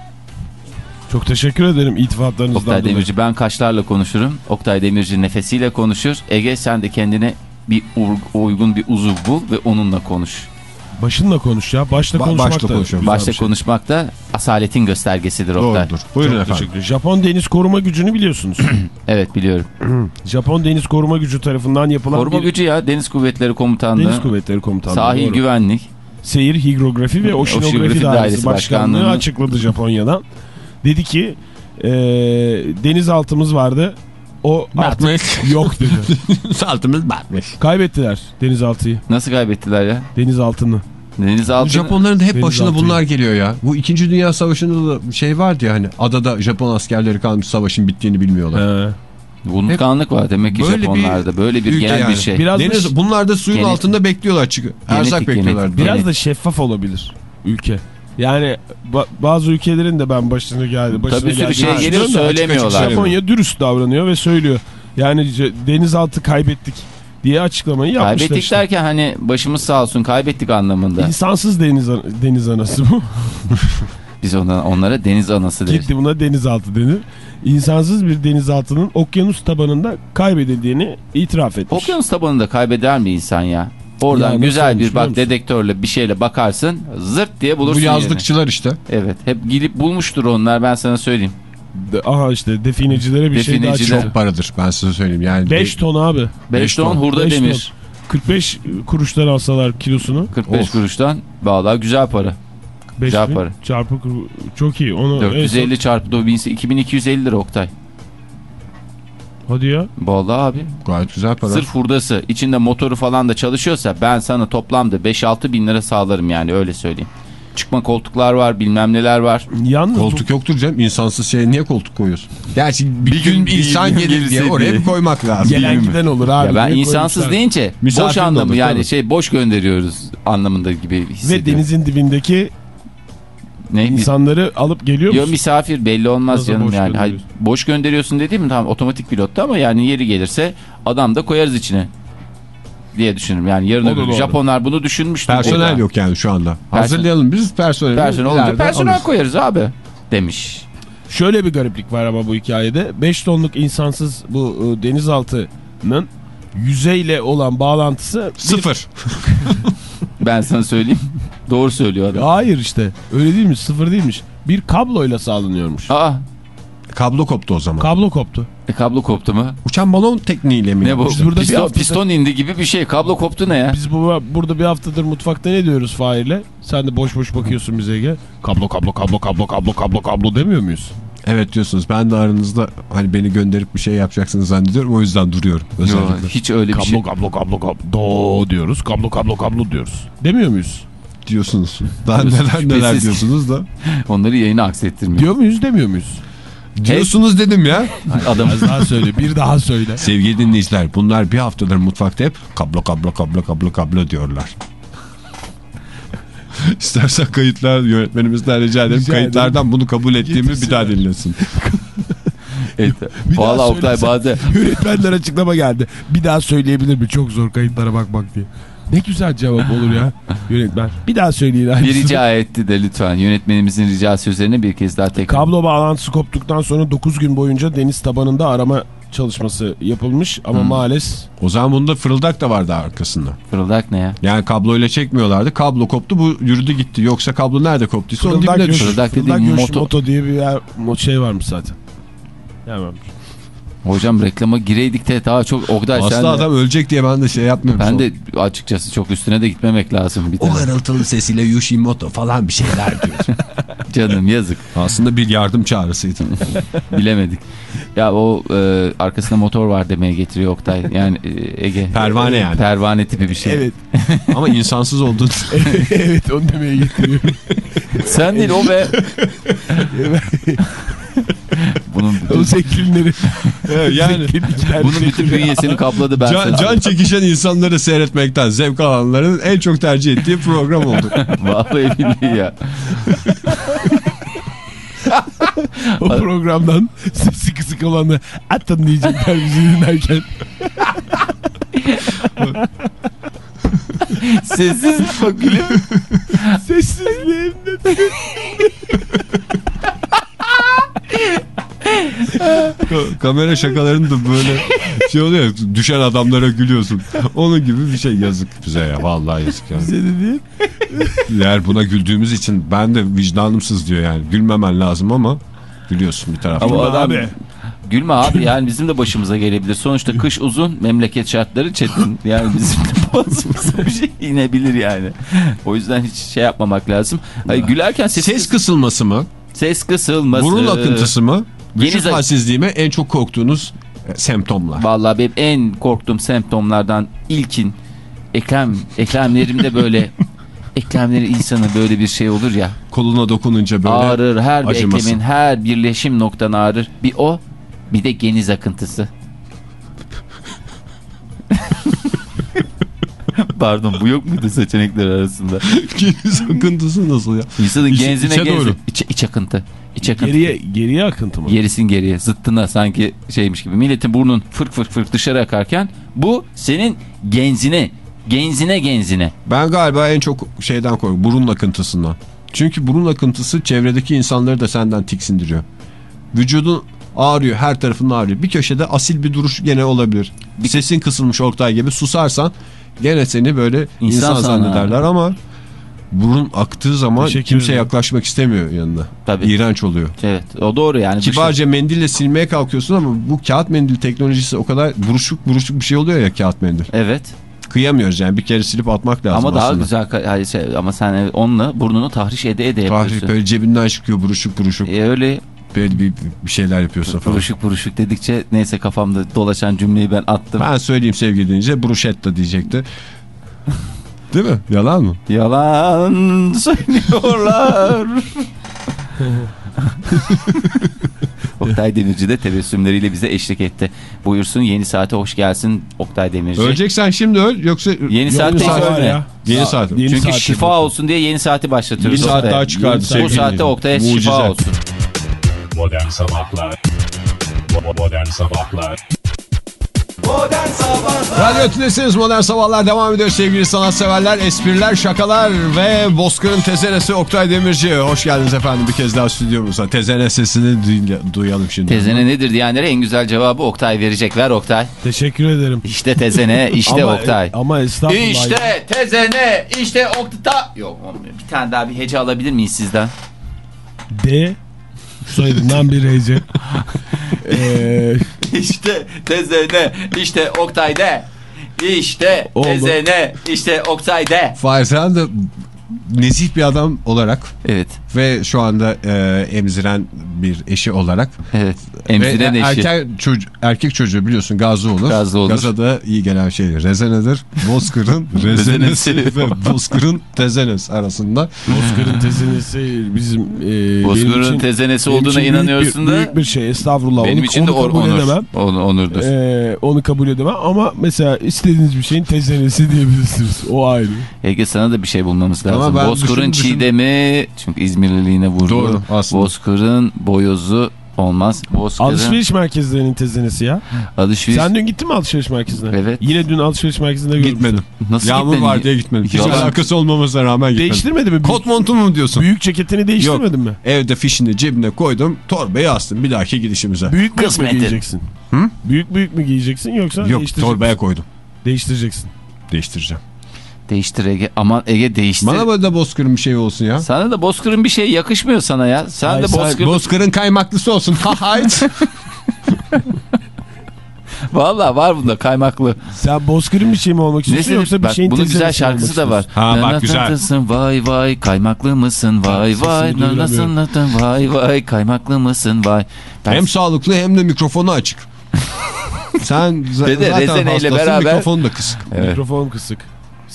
Çok teşekkür ederim itifatlarınızdan Oktay dolayı. Demirci ben kaşlarla konuşurum. Oktay Demirci nefesiyle konuşur. Ege sen de kendine bir uygun bir uzuv bul ve onunla konuş. Başınla konuş ya. Başla Ba- konuşmak başla da konuşuyorum. bir şey. konuşmak da asaletin göstergesidir Oktay. Doğrudur. Buyurun Çok efendim. teşekkür Japon Deniz Koruma Gücü'nü biliyorsunuz. [clears throat] Evet biliyorum. [clears throat] Japon Deniz Koruma Gücü tarafından yapılan Koruma bir gücü ya Deniz Kuvvetleri Komutanlığı. Deniz Kuvvetleri Komutanlığı. Sahil doğru. güvenlik. Seyir, Higrografi ve Oşinografi Oşinografi Dairesi, Dairesi Başkanlığı açıkladı Japonya'dan. [laughs] Dedi ki e, denizaltımız vardı. o Batmış. yok dedi. [laughs] Altımız batmış. Kaybettiler denizaltıyı. Nasıl kaybettiler ya? Denizaltını. Denizaltı. Japonların da hep Deniz başına bunlar geliyor ya. Bu 2. Dünya Savaşı'nda da şey vardı ya hani adada Japon askerleri kalmış savaşın bittiğini bilmiyorlar. He. Unutkanlık var demek ki Böyle bir Japonlarda. Böyle bir ülke genel yani. bir şey. Biraz da Deniz, bunlar da suyun Genetik- altında bekliyorlar çıkıyor. Erzak Genetik, bekliyorlar. genetik. Biraz Genetik. da şeffaf olabilir ülke. Yani ba- bazı ülkelerin de ben başına geldi. Başına Tabii bir sürü şey geliyor açık açık söylemiyorlar. söylemiyor. Japonya dürüst davranıyor ve söylüyor. Yani denizaltı kaybettik diye açıklamayı yapmışlar Kaybettik işte. derken hani başımız sağ olsun kaybettik anlamında. İnsansız deniz, an- deniz anası bu. [laughs] Biz ona, onlara deniz anası deriz. Gitti buna denizaltı denir. İnsansız bir denizaltının okyanus tabanında kaybedildiğini itiraf etmiş. Okyanus tabanında kaybeder mi insan ya? Oradan Ya nasıl güzel bir bak dedektörle bir şeyle bakarsın zırt diye Bu bulursun yerini. yazlıkçılar işte. Evet hep gidip bulmuştur onlar ben sana söyleyeyim. De- Aha işte definecilere bir şey daha Defineciler. Çok paradır ben size söyleyeyim. Yani 5 ton abi. 5 Beş ton ton. hurda Beş demir. 45 kuruştan alsalar kilosunu. 45 Of. kuruştan vallahi güzel para. 5 Güzel para. çarpı çok iyi. Onu en 450 çarpı 9 2250 lira Oktay. Hadi ya. Vallahi abi. gayet güzel para. Sırf hurdası içinde motoru falan da çalışıyorsa ben sana toplamda 5-6 bin lira sağlarım yani öyle söyleyeyim. Çıkma koltuklar var bilmem neler var. Yalnız Koltuk yoktur canım. İnsansız şeye niye koltuk koyuyorsun? Gerçi bir, gün, gün- insan bir gelir diye oraya bir koymak bu lazım. gelen giden olur abi. Ya ben insansız koymuşlar. deyince Misafir boş anlamı olur, yani tabii. şey boş gönderiyoruz anlamında gibi Ve hissediyorum. denizin dibindeki ne? insanları alıp geliyor Yo musun? misafir belli olmaz Nasıl canım boş yani. Hayır, gönderiyorsun? boş gönderiyorsun dediğim tamam otomatik pilotta ama yani yeri gelirse adam da koyarız içine diye düşünürüm. Yani yarın öbür. Japonlar bunu düşünmüştür. Personel Orada. yok yani şu anda. Hazırlayalım biz personeli. Personel olunca personel alırız. koyarız abi demiş. Şöyle bir gariplik var ama bu hikayede. 5 tonluk insansız bu e, denizaltının yüzeyle olan bağlantısı... Sıfır. [laughs] Ben sana söyleyeyim. Doğru söylüyor adam. Hayır işte. Öyle değilmiş. Sıfır değilmiş. Bir kabloyla sağlanıyormuş. Aa Kablo koptu o zaman. Kablo koptu. e, kablo koptu mu? Uçan balon tekniğiyle mi? Ne bu? Biz burada bir piston, haftadır- piston indi gibi bir şey. Kablo koptu ne ya? Biz bu, burada bir haftadır mutfakta ne diyoruz Fahir'le? Sen de boş boş bakıyorsun bize Ege. Kablo kablo kablo kablo kablo kablo kablo demiyor muyuz? Evet diyorsunuz. Ben de aranızda hani beni gönderip bir şey yapacaksınız zannediyorum. O yüzden duruyorum. Yo, Özellikle. hiç öyle bir Kablo şey. kablo kablo kablo do diyoruz. Kablo kablo kablo diyoruz. Demiyor muyuz? diyorsunuz. Daha neler neler diyorsunuz da. [laughs] Onları yayına aksettirmiyor. Diyor muyuz demiyor muyuz? Diyorsunuz dedim ya. [laughs] Adam Az daha söyle bir daha söyle. Sevgili dinleyiciler bunlar bir haftadır mutfakta hep kablo kablo kablo kablo kablo diyorlar. [laughs] İstersen kayıtlar yönetmenimizden rica ederim. Rica Kayıtlardan bunu kabul ettiğimi bir daha dinlesin. [laughs] Evet. Bir daha Valla Oktay bazen Yönetmenler açıklama geldi. Bir daha söyleyebilir mi? Çok zor kayıtlara bakmak diye. Ne güzel cevap olur ya yönetmen. Bir daha söyleyin. bir rica etti de lütfen yönetmenimizin ricası üzerine bir kez daha tekrar. Kablo bağlantısı koptuktan sonra 9 gün boyunca deniz tabanında arama çalışması yapılmış ama Hmm. maalesef O zaman bunda fırıldak da vardı arkasında. Fırıldak ne ya? Yani kabloyla çekmiyorlardı. Kablo koptu bu yürüdü gitti. Yoksa kablo nerede koptuysa onun Fırıldak dibine düştü. Fırıldak Fırıldak dediğim moto- moto diye bir yer, şey varmış zaten. Hemen. Hocam reklama gireydik de daha çok Oktay sen de- adam ölecek diye ben de şey yapmıyorum. ben de açıkçası çok üstüne de gitmemek lazım bir o tane. hırıltılı sesiyle Yoshimoto falan bir şeyler diyor. [laughs] Canım yazık Aslında bir yardım çağrısıydı. [laughs] bilemedik. Ya o e, arkasında motor var demeye getiriyor Oktay. Yani e, Ege. Pervane yani. Pervane tipi bir şey. Evet. [laughs] Ama insansız olduğunu evet onu demeye getiriyorum. Sen değil o be. [laughs] Bunun bütün, o zekilleri. [laughs] yani bunun bütün bünyesini kapladı ben can, can çekişen insanları seyretmekten zevk alanların en çok tercih ettiği program oldu. Vallahi billahi ya. O programdan sesi kısık olanı atın diyecekler bizi dinlerken. Sessiz bak gülüm. Sessizliğimde. Ka- kamera şakalarında böyle şey oluyor düşen adamlara gülüyorsun. Onun gibi bir şey yazık bize ya vallahi yazık ya. Bize de değil. [laughs] Eğer buna güldüğümüz için ben de vicdanımsız diyor yani. Gülmemen lazım ama gülüyorsun bir taraftan. Ama adam abi. gülme abi yani bizim de başımıza gelebilir. Sonuçta kış uzun, memleket şartları çetin. Yani bizim de [laughs] boğazımıza bir şey inebilir yani. O yüzden hiç şey yapmamak lazım. Hayır, gülerken ses, Ses kısılması mı? ses kısılması. Burun akıntısı mı? Vücut za- halsizliği mi? En çok korktuğunuz e, semptomlar. Vallahi benim en korktuğum semptomlardan ilkin eklem eklemlerimde böyle [laughs] eklemleri insanın böyle bir şey olur ya Koluna dokununca böyle ağrır her bir acıması. eklemin her birleşim noktan ağrır. Bir o bir de geniz akıntısı. [laughs] Pardon bu yok muydu seçenekler arasında? [laughs] Geniz akıntısı nasıl ya? İnsanın İç- genzine içe doğru. İç, iç akıntı. İç akıntı. Geriye, geriye akıntı mı? Gerisin geriye zıttına sanki şeymiş gibi. Milletin burnun fırk fırk fırk dışarı akarken bu senin genzine genzine genzine. Ben galiba en çok şeyden korkuyorum. Burun akıntısından. Çünkü burun akıntısı çevredeki insanları da senden tiksindiriyor. Vücudun ağrıyor. Her tarafın ağrıyor. Bir köşede asil bir duruş gene olabilir. Sesin kısılmış Oktay gibi susarsan gene seni böyle insan, İnsan zannederler ama burun aktığı zaman Teşekkür kimse ederim. yaklaşmak istemiyor yanına. Tabii. İğrenç oluyor. Evet o doğru yani. Kibarca mendille silmeye kalkıyorsun ama bu kağıt mendil teknolojisi o kadar buruşuk buruşuk bir şey oluyor ya kağıt mendil. Evet Kıyamıyoruz yani bir kere silip atmak lazım ama daha aslında. güzel hayır, şey, ama sen onunla burnunu tahriş ede ede yapıyorsun. böyle cebinden çıkıyor buruşuk buruşuk. E öyle Böyle bir, bir şeyler yapıyorsun falan. buruşuk buruşuk dedikçe neyse kafamda dolaşan cümleyi ben attım. Ben söyleyeyim sevgili dinleyince bruschetta diyecekti. Değil mi? Yalan mı? Yalan söylüyorlar. [laughs] Oktay Demirci de tebessümleriyle bize eşlik etti. Buyursun yeni saate hoş gelsin Oktay Demirci. Öleceksen şimdi öl yoksa... Yeni saatte saat var ya. Yeni saat. Yeni Çünkü saatte şifa bak. olsun diye yeni saati başlatıyoruz. Bir saat daha çıkardı Bu sevgili saatte. Oktay'a şifa olsun. Modern Sabahlar Modern Sabahlar Modern Sabahlar Radyo Tülesi'niz Modern Sabahlar devam ediyor sevgili sanatseverler. Espriler, şakalar ve Bozkır'ın tezenesi Oktay Demirci. Hoş geldiniz efendim bir kez daha stüdyomuza. Tezene sesini duy- duyalım şimdi. Tezene nedir diyenlere en güzel cevabı Oktay verecek. Ver Oktay. Teşekkür ederim. İşte tezene, işte ama, Oktay. Ama estağfurullah. İşte tezene, işte Oktay. Yok olmuyor. Bir tane daha bir hece alabilir miyiz sizden? D soyadından bir hece. Eee [laughs] [laughs] İşte tezene, işte Oktay'de. İşte Oldu. tezene, işte Oktay'de. Fahir sen de nezih bir adam olarak Evet, ve şu anda e, emziren bir eşi olarak evet. Emziren ve eşi. erkek, çocuğu, erkek çocuğu biliyorsun gazı olur. Gazlı olur. Gaza da iyi gelen şey rezenedir. Bozkır'ın [laughs] rezenesi ve Bozkır'ın tezenes arasında. Bozkır'ın tezenesi bizim e, Bozkır'ın için- tezenesi benim olduğuna için büyük inanıyorsun bir, da Büyük bir şey estağfurullah. benim onu, için de onu kabul onur. edemem. On- onurdur. Ee, onu kabul edemem ama mesela istediğiniz bir şeyin tezenesi diyebilirsiniz. O ayrı. Ege sana da bir şey bulmamız lazım. Bozkır'ın çiğdemi çünkü İzmirliliğine vurdu. Doğru, aslında. Bozkır'ın boyozu olmaz. Bozkır'ın Alışveriş merkezlerinin tezenesi ya. alışveriş. Sen dün gittin mi alışveriş merkezine? Evet. Yine dün alışveriş merkezinde. Gitmedim. Nasıl Yağmur gitmedin? var diye gitmedim. Hiç Yalan. alakası olmamasına rağmen gitmedim. Değiştirmedi mi? Kot montu mu diyorsun? Büyük ceketini değiştirmedin mi? Evde fişini cebine koydum. Torbayı astım bir dahaki gidişimize. Büyük büyük mü giyeceksin? Hı? Büyük büyük mü giyeceksin yoksa Yok değiştirecek torbaya koydum. Değiştireceksin. Değiştireceğim. Değiştir Ege. Aman Ege değiştir. Bana da Bozkır'ın bir şey olsun ya. Sana da Bozkır'ın bir şey yakışmıyor sana ya. Sen Hayır, de sen Bozkır'ın... Bozkır'ın kaymaklısı olsun. Ha hayt. [laughs] Valla var bunda kaymaklı. Sen Bozkır'ın bir şey mi olmak istiyorsun Neyse, yoksa bir bak, şeyin bunun güzel şarkısı da var. Ha, bak, güzel. Vay vay kaymaklı mısın vay vay nanasın natın vay vay kaymaklı mısın vay. Ben hem sağlıklı hem de mikrofonu açık. [laughs] Sen zaten hastasın beraber- mikrofonu da kısık. Evet. Mikrofon kısık.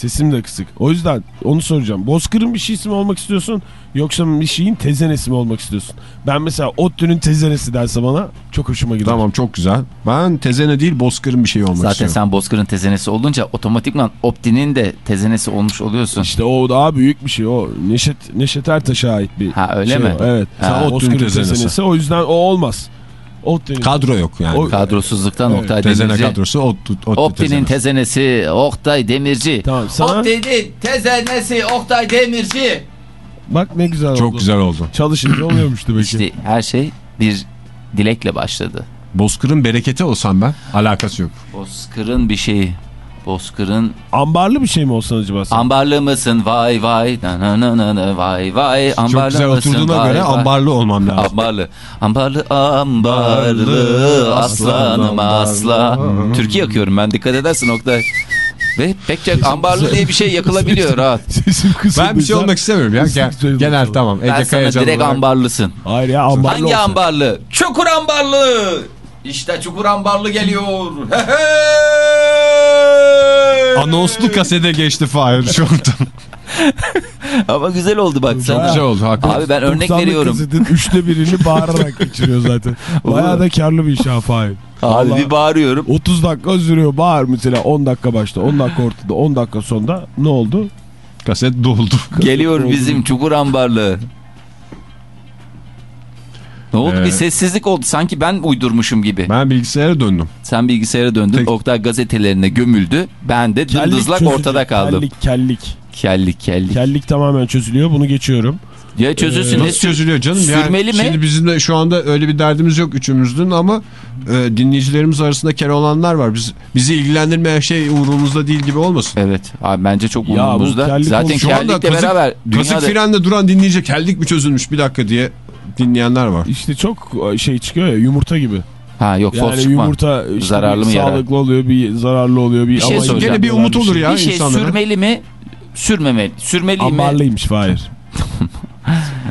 Sesim de kısık. O yüzden onu soracağım. Bozkır'ın bir şeysi mi olmak istiyorsun yoksa bir şeyin tezenesi mi olmak istiyorsun? Ben mesela ODTÜ'nün tezenesi derse bana çok hoşuma gider. Tamam çok güzel. Ben tezene değil Bozkır'ın bir şey olmak Zaten istiyorum. sen Bozkır'ın tezenesi olunca otomatikman Opti'nin de tezenesi olmuş oluyorsun. İşte o daha büyük bir şey. O Neşet, Neşet Ertaş'a ait bir Ha, öyle şey mi? o. Evet. Ha. Sen Bozkır'ın tezenesi. tezenesi. O yüzden o olmaz. ODTÜ'nün Kadro yok yani. O- Kadrosuzluktan Evet, Oktay Tezene Demirci. kadrosu Ottu, Ottu Opti'nin tezenesi. tezenesi Oktay Demirci. Tamam, sana- Opti'nin tezenesi Oktay Demirci. Bak ne güzel Çok oldu. güzel oldu. Çalışınca oluyormuş demek ki. İşte her şey bir dilekle başladı. Bozkır'ın bereketi olsam ben alakası yok. Bozkır'ın bir şeyi. Bozkır'ın Ambarlı bir şey mi olsan acaba sen? ambarlı mısın vay vay na na na na na vay vay ambarlı Çok güzel mısın oturduğuna vay göre vay. ambarlı olmam lazım. Ambarlı. Ambarlı ambarlı aslanım asla. Türkiye yakıyorum ben dikkat edersin Oktay. Ve pek çok ambarlı diye bir şey yakılabiliyor rahat. Ben bir şey olmak istemiyorum ya. Gen- genel tamam. Ben Ece sana direkt olarak- ambarlısın. Hayır ya ambarlı Hangi olsa. ambarlı? Çukur ambarlı. İşte Çukur Ambarlı geliyor. Anonslu kasete geçti Fahir şu anda. [laughs] Ama güzel oldu bak. Güzel oldu hakikaten. Abi ben örnek 90'lık veriyorum. kasetin üçte birini bağırarak geçiriyor zaten. [laughs] Bayağı da karlı bir iş ha Fahir. Abi Vallahi bir bağırıyorum. 30 dakika sürüyor bağır mesela 10 dakika başta 10 dakika ortada 10 dakika sonda ne oldu? Kaset doldu. Geliyor bizim Çukur Ambarlı. Ne oldu Ee, bir sessizlik oldu sanki ben uydurmuşum gibi. Ben bilgisayara döndüm. Sen bilgisayara döndün Tek- Oktay gazetelerine gömüldü. Ben de dımdızlak ortada kaldım. Kellik kellik. Kellik kellik. Kellik tamamen çözülüyor bunu geçiyorum. Ya çözülsün ne Nasıl çözülüyor canım? Sürmeli yani mi? Şimdi bizim de şu anda öyle bir derdimiz yok üçümüzün ama e, dinleyicilerimiz arasında kere olanlar var. Biz Bizi ilgilendirmeyen şey umurumuzda değil gibi olmasın. Evet abi bence çok umurumuzda. kellik Zaten kellikle kazık, beraber kazık dünyada... frende duran dinleyecek keldik mi çözülmüş bir dakika diye dinleyenler var. İşte çok şey çıkıyor ya yumurta gibi. Ha yok Yani çıkma. yumurta işte Zararlı mı, yarar? sağlıklı oluyor bir zararlı oluyor. Bir, Bir şey ama. Gene bir umut olur ya Bir şey insanlara. sürmeli mi? Sürmemeli. Sürmeli mi? Ambarlıymış Fahir. [laughs]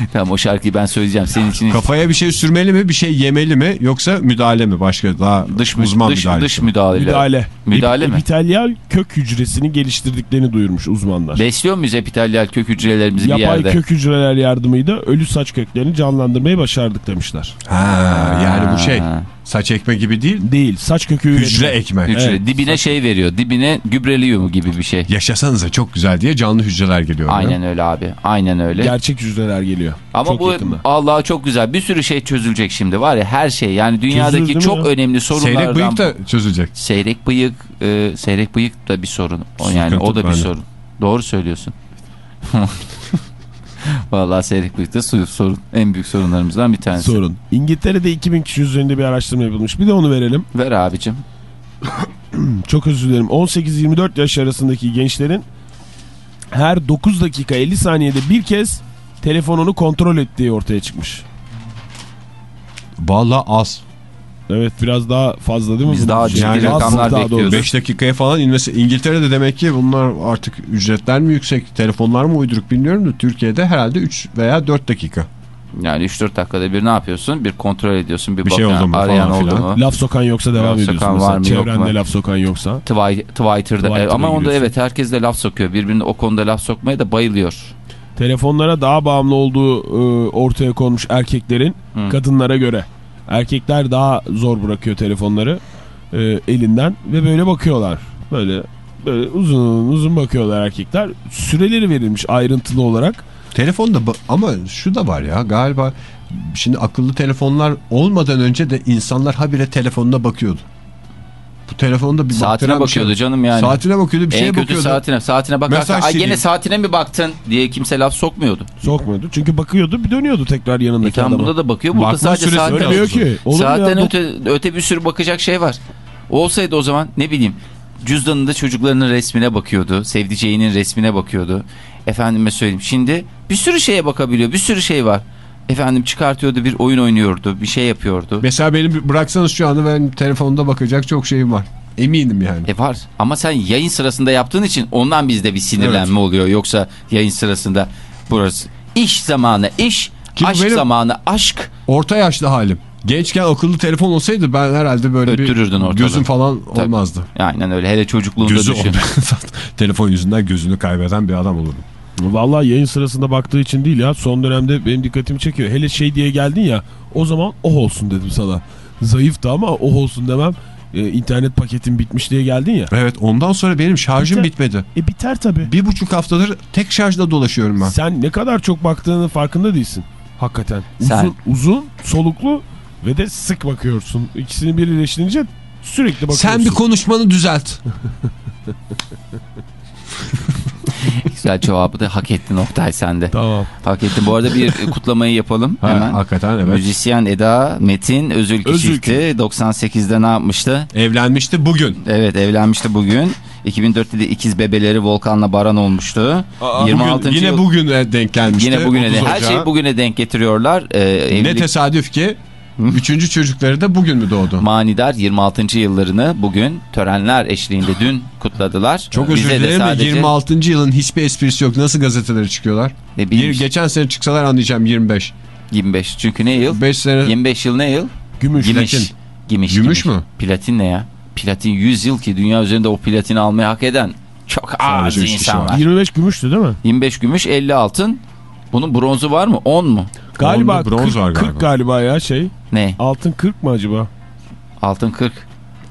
[laughs] Tamam o şarkıyı ben söyleyeceğim. Senin için Kafaya bir şey sürmeli mi, bir şey yemeli mi yoksa müdahale mi? Başka daha dış, uzman dış, müdahale. dış müdahale. Müdahale. Müdahale mi? Epitelyal kök hücresini geliştirdiklerini duyurmuş uzmanlar. Besliyor muyuz epitelyal kök hücrelerimizi bir Yapay yerde? kök hücreler yardımıyla ölü saç köklerini canlandırmayı başardık demişler. Ha, yani bu şey Ha. Saç ekme gibi değil, Değil saç kökü hücre ekme. Hücre. Evet, Dibine şey veriyor. Dibine gübreliyor mu gibi bir şey. Yaşasanıza çok güzel diye canlı hücreler geliyor. Aynen öyle abi. Aynen öyle. Gerçek hücreler geliyor. Ama Çok bu. Allah çok güzel. Bir sürü şey çözülecek şimdi var ya her şey. Yani dünyadaki Çözülür çok ya? önemli sorunlardan. Seyrek bıyık da çözülecek. Seyrek bıyık, e, seyrek bıyık da bir sorun. O yani Sıkıntı o da bir bence. sorun. Doğru söylüyorsun. [laughs] [laughs] Vallahi seyrek bıyık da su- sorun. En büyük sorunlarımızdan bir tanesi. Sorun. İngiltere'de 2000 kişi üzerinde bir araştırma yapılmış. Bir de onu verelim. Ver abicim. [clears throat] Çok özür dilerim. 18-24 yaş arasındaki gençlerin her 9 dakika 50 saniyede bir kez telefonunu kontrol ettiği ortaya çıkmış. Vallahi az. Evet biraz daha fazla değil mi? Biz daha ciddi Yani rakamlar daha bekliyoruz. doğrusu. 5 dakikaya falan inmesi. İngiltere'de demek ki bunlar artık ücretler mi yüksek, telefonlar mı uyduruk bilmiyorum da Türkiye'de herhalde 3 veya 4 dakika. Yani 3-4 dakikada bir ne yapıyorsun? Bir kontrol ediyorsun. Bir, Bir şey bakıyorsun, oldu mu arayan falan oldu mu? Laf sokan yoksa devam Laf ediyorsun. sokan var mı, yok Çevrende mu? laf sokan yoksa. Twi- Twitter'da. Twitter'a Evet, ama onda evet herkes de laf sokuyor. Birbirine o konuda laf sokmaya da bayılıyor. Telefonlara daha bağımlı olduğu e, ortaya konmuş erkeklerin Hı. kadınlara göre. Erkekler daha zor bırakıyor telefonları e, elinden ve böyle bakıyorlar. Böyle böyle uzun uzun bakıyorlar erkekler. Süreleri verilmiş ayrıntılı olarak. Telefonda ama şu da var ya galiba şimdi akıllı telefonlar olmadan önce de insanlar habire telefonuna bakıyordu. Bu telefonda bir Saatine şey bakıyordu yok. canım yani. Saatine bakıyordu bir en şeye kötü bakıyordu. saatine. Saatine bakarken ay sileyim." gene saatine mi baktın diye kimse laf sokmuyordu. Sokmuyordu. Çünkü bakıyordu bir dönüyordu tekrar yanındaki E tamam adama. burada da bakıyor. Burada Bakma sadece saatten, ki. Olur saatten ya? öte, öte bir sürü bakacak şey var. Olsaydı o zaman ne bileyim cüzdanında çocuklarının resmine bakıyordu. Sevdiceğinin resmine bakıyordu. Efendime söyleyeyim. Şimdi bir sürü şeye bakabiliyor. Bir sürü şey var. Efendim çıkartıyordu bir oyun oynuyordu. Bir şey yapıyordu. Mesela beni bıraksanız şu anda ben telefonda bakacak çok şeyim var. Eminim yani. E var ama sen yayın sırasında yaptığın için ondan bizde bir sinirlenme Evet. oluyor. Yoksa yayın sırasında burası iş zamanı iş, Ki aşk benim- zamanı aşk. Orta yaşlı halim. Gençken akıllı telefon olsaydı ben herhalde böyle Öttürürdün bir ortalığı. gözüm falan Tabii. olmazdı. Aynen öyle hele çocukluğunda Gözü düşün. [laughs] telefon yüzünden gözünü kaybeden bir adam olurdum. Vallahi yayın sırasında baktığı için değil ya. Son dönemde benim dikkatimi çekiyor. Hele şey diye geldin ya. O zaman oh olsun dedim sana. Zayıftı ama oh olsun demem. Ee, internet paketin bitmiş diye geldin ya. Evet ondan sonra benim şarjım Biter. bitmedi. E biter tabii. Bir buçuk haftadır tek şarjda dolaşıyorum ben. Sen ne kadar çok baktığının farkında değilsin. Hakikaten. Uzun, Sen- uzun, soluklu ve de sık bakıyorsun. İkisini birleştirince sürekli bakıyorsun. Sen bir konuşmanı düzelt. [laughs] [laughs] Güzel cevabı da hak ettin Oktay sende. Tamam. Hak ettin. Bu arada bir kutlamayı yapalım Ha, hemen. hakikaten evet. Müzisyen Eda Metin Özülkü Özülkü. çifti 98'de ne yapmıştı? Evlenmişti bugün. Evet evlenmişti bugün. 2004'te de ikiz bebeleri Volkan'la Baran olmuştu. 26. Bugün, yine yıl- bugüne denk gelmişti. Yine bugüne 30 de her şeyi bugüne denk getiriyorlar. Ee, Ne evlilik tesadüf ki üçüncü çocukları da bugün mü doğdu? manidar 26. yıllarını bugün törenler eşliğinde dün kutladılar. Çok özür Bize dilerim de sadece 26. yılın hiçbir esprisi yok. Nasıl gazetelere çıkıyorlar? ne bileyim, Bir, geçen sene çıksalar anlayacağım 25. 25 çünkü ne yıl? 5 sene 25 yıl ne yıl? Gümüş. Gümüş. Latin. Gümüş. Gümüş mü? Platin ne ya? Platin 100 yıl ki dünya üzerinde o platini almayı hak eden çok az insan var. 25 gümüştü değil mi? 25 gümüş 50 altın. Bunun bronzu var mı? 10 mu? Galiba bronz 40, var 40 galiba. galiba ya şey. Ne? Altın 40 mı acaba? Altın 40.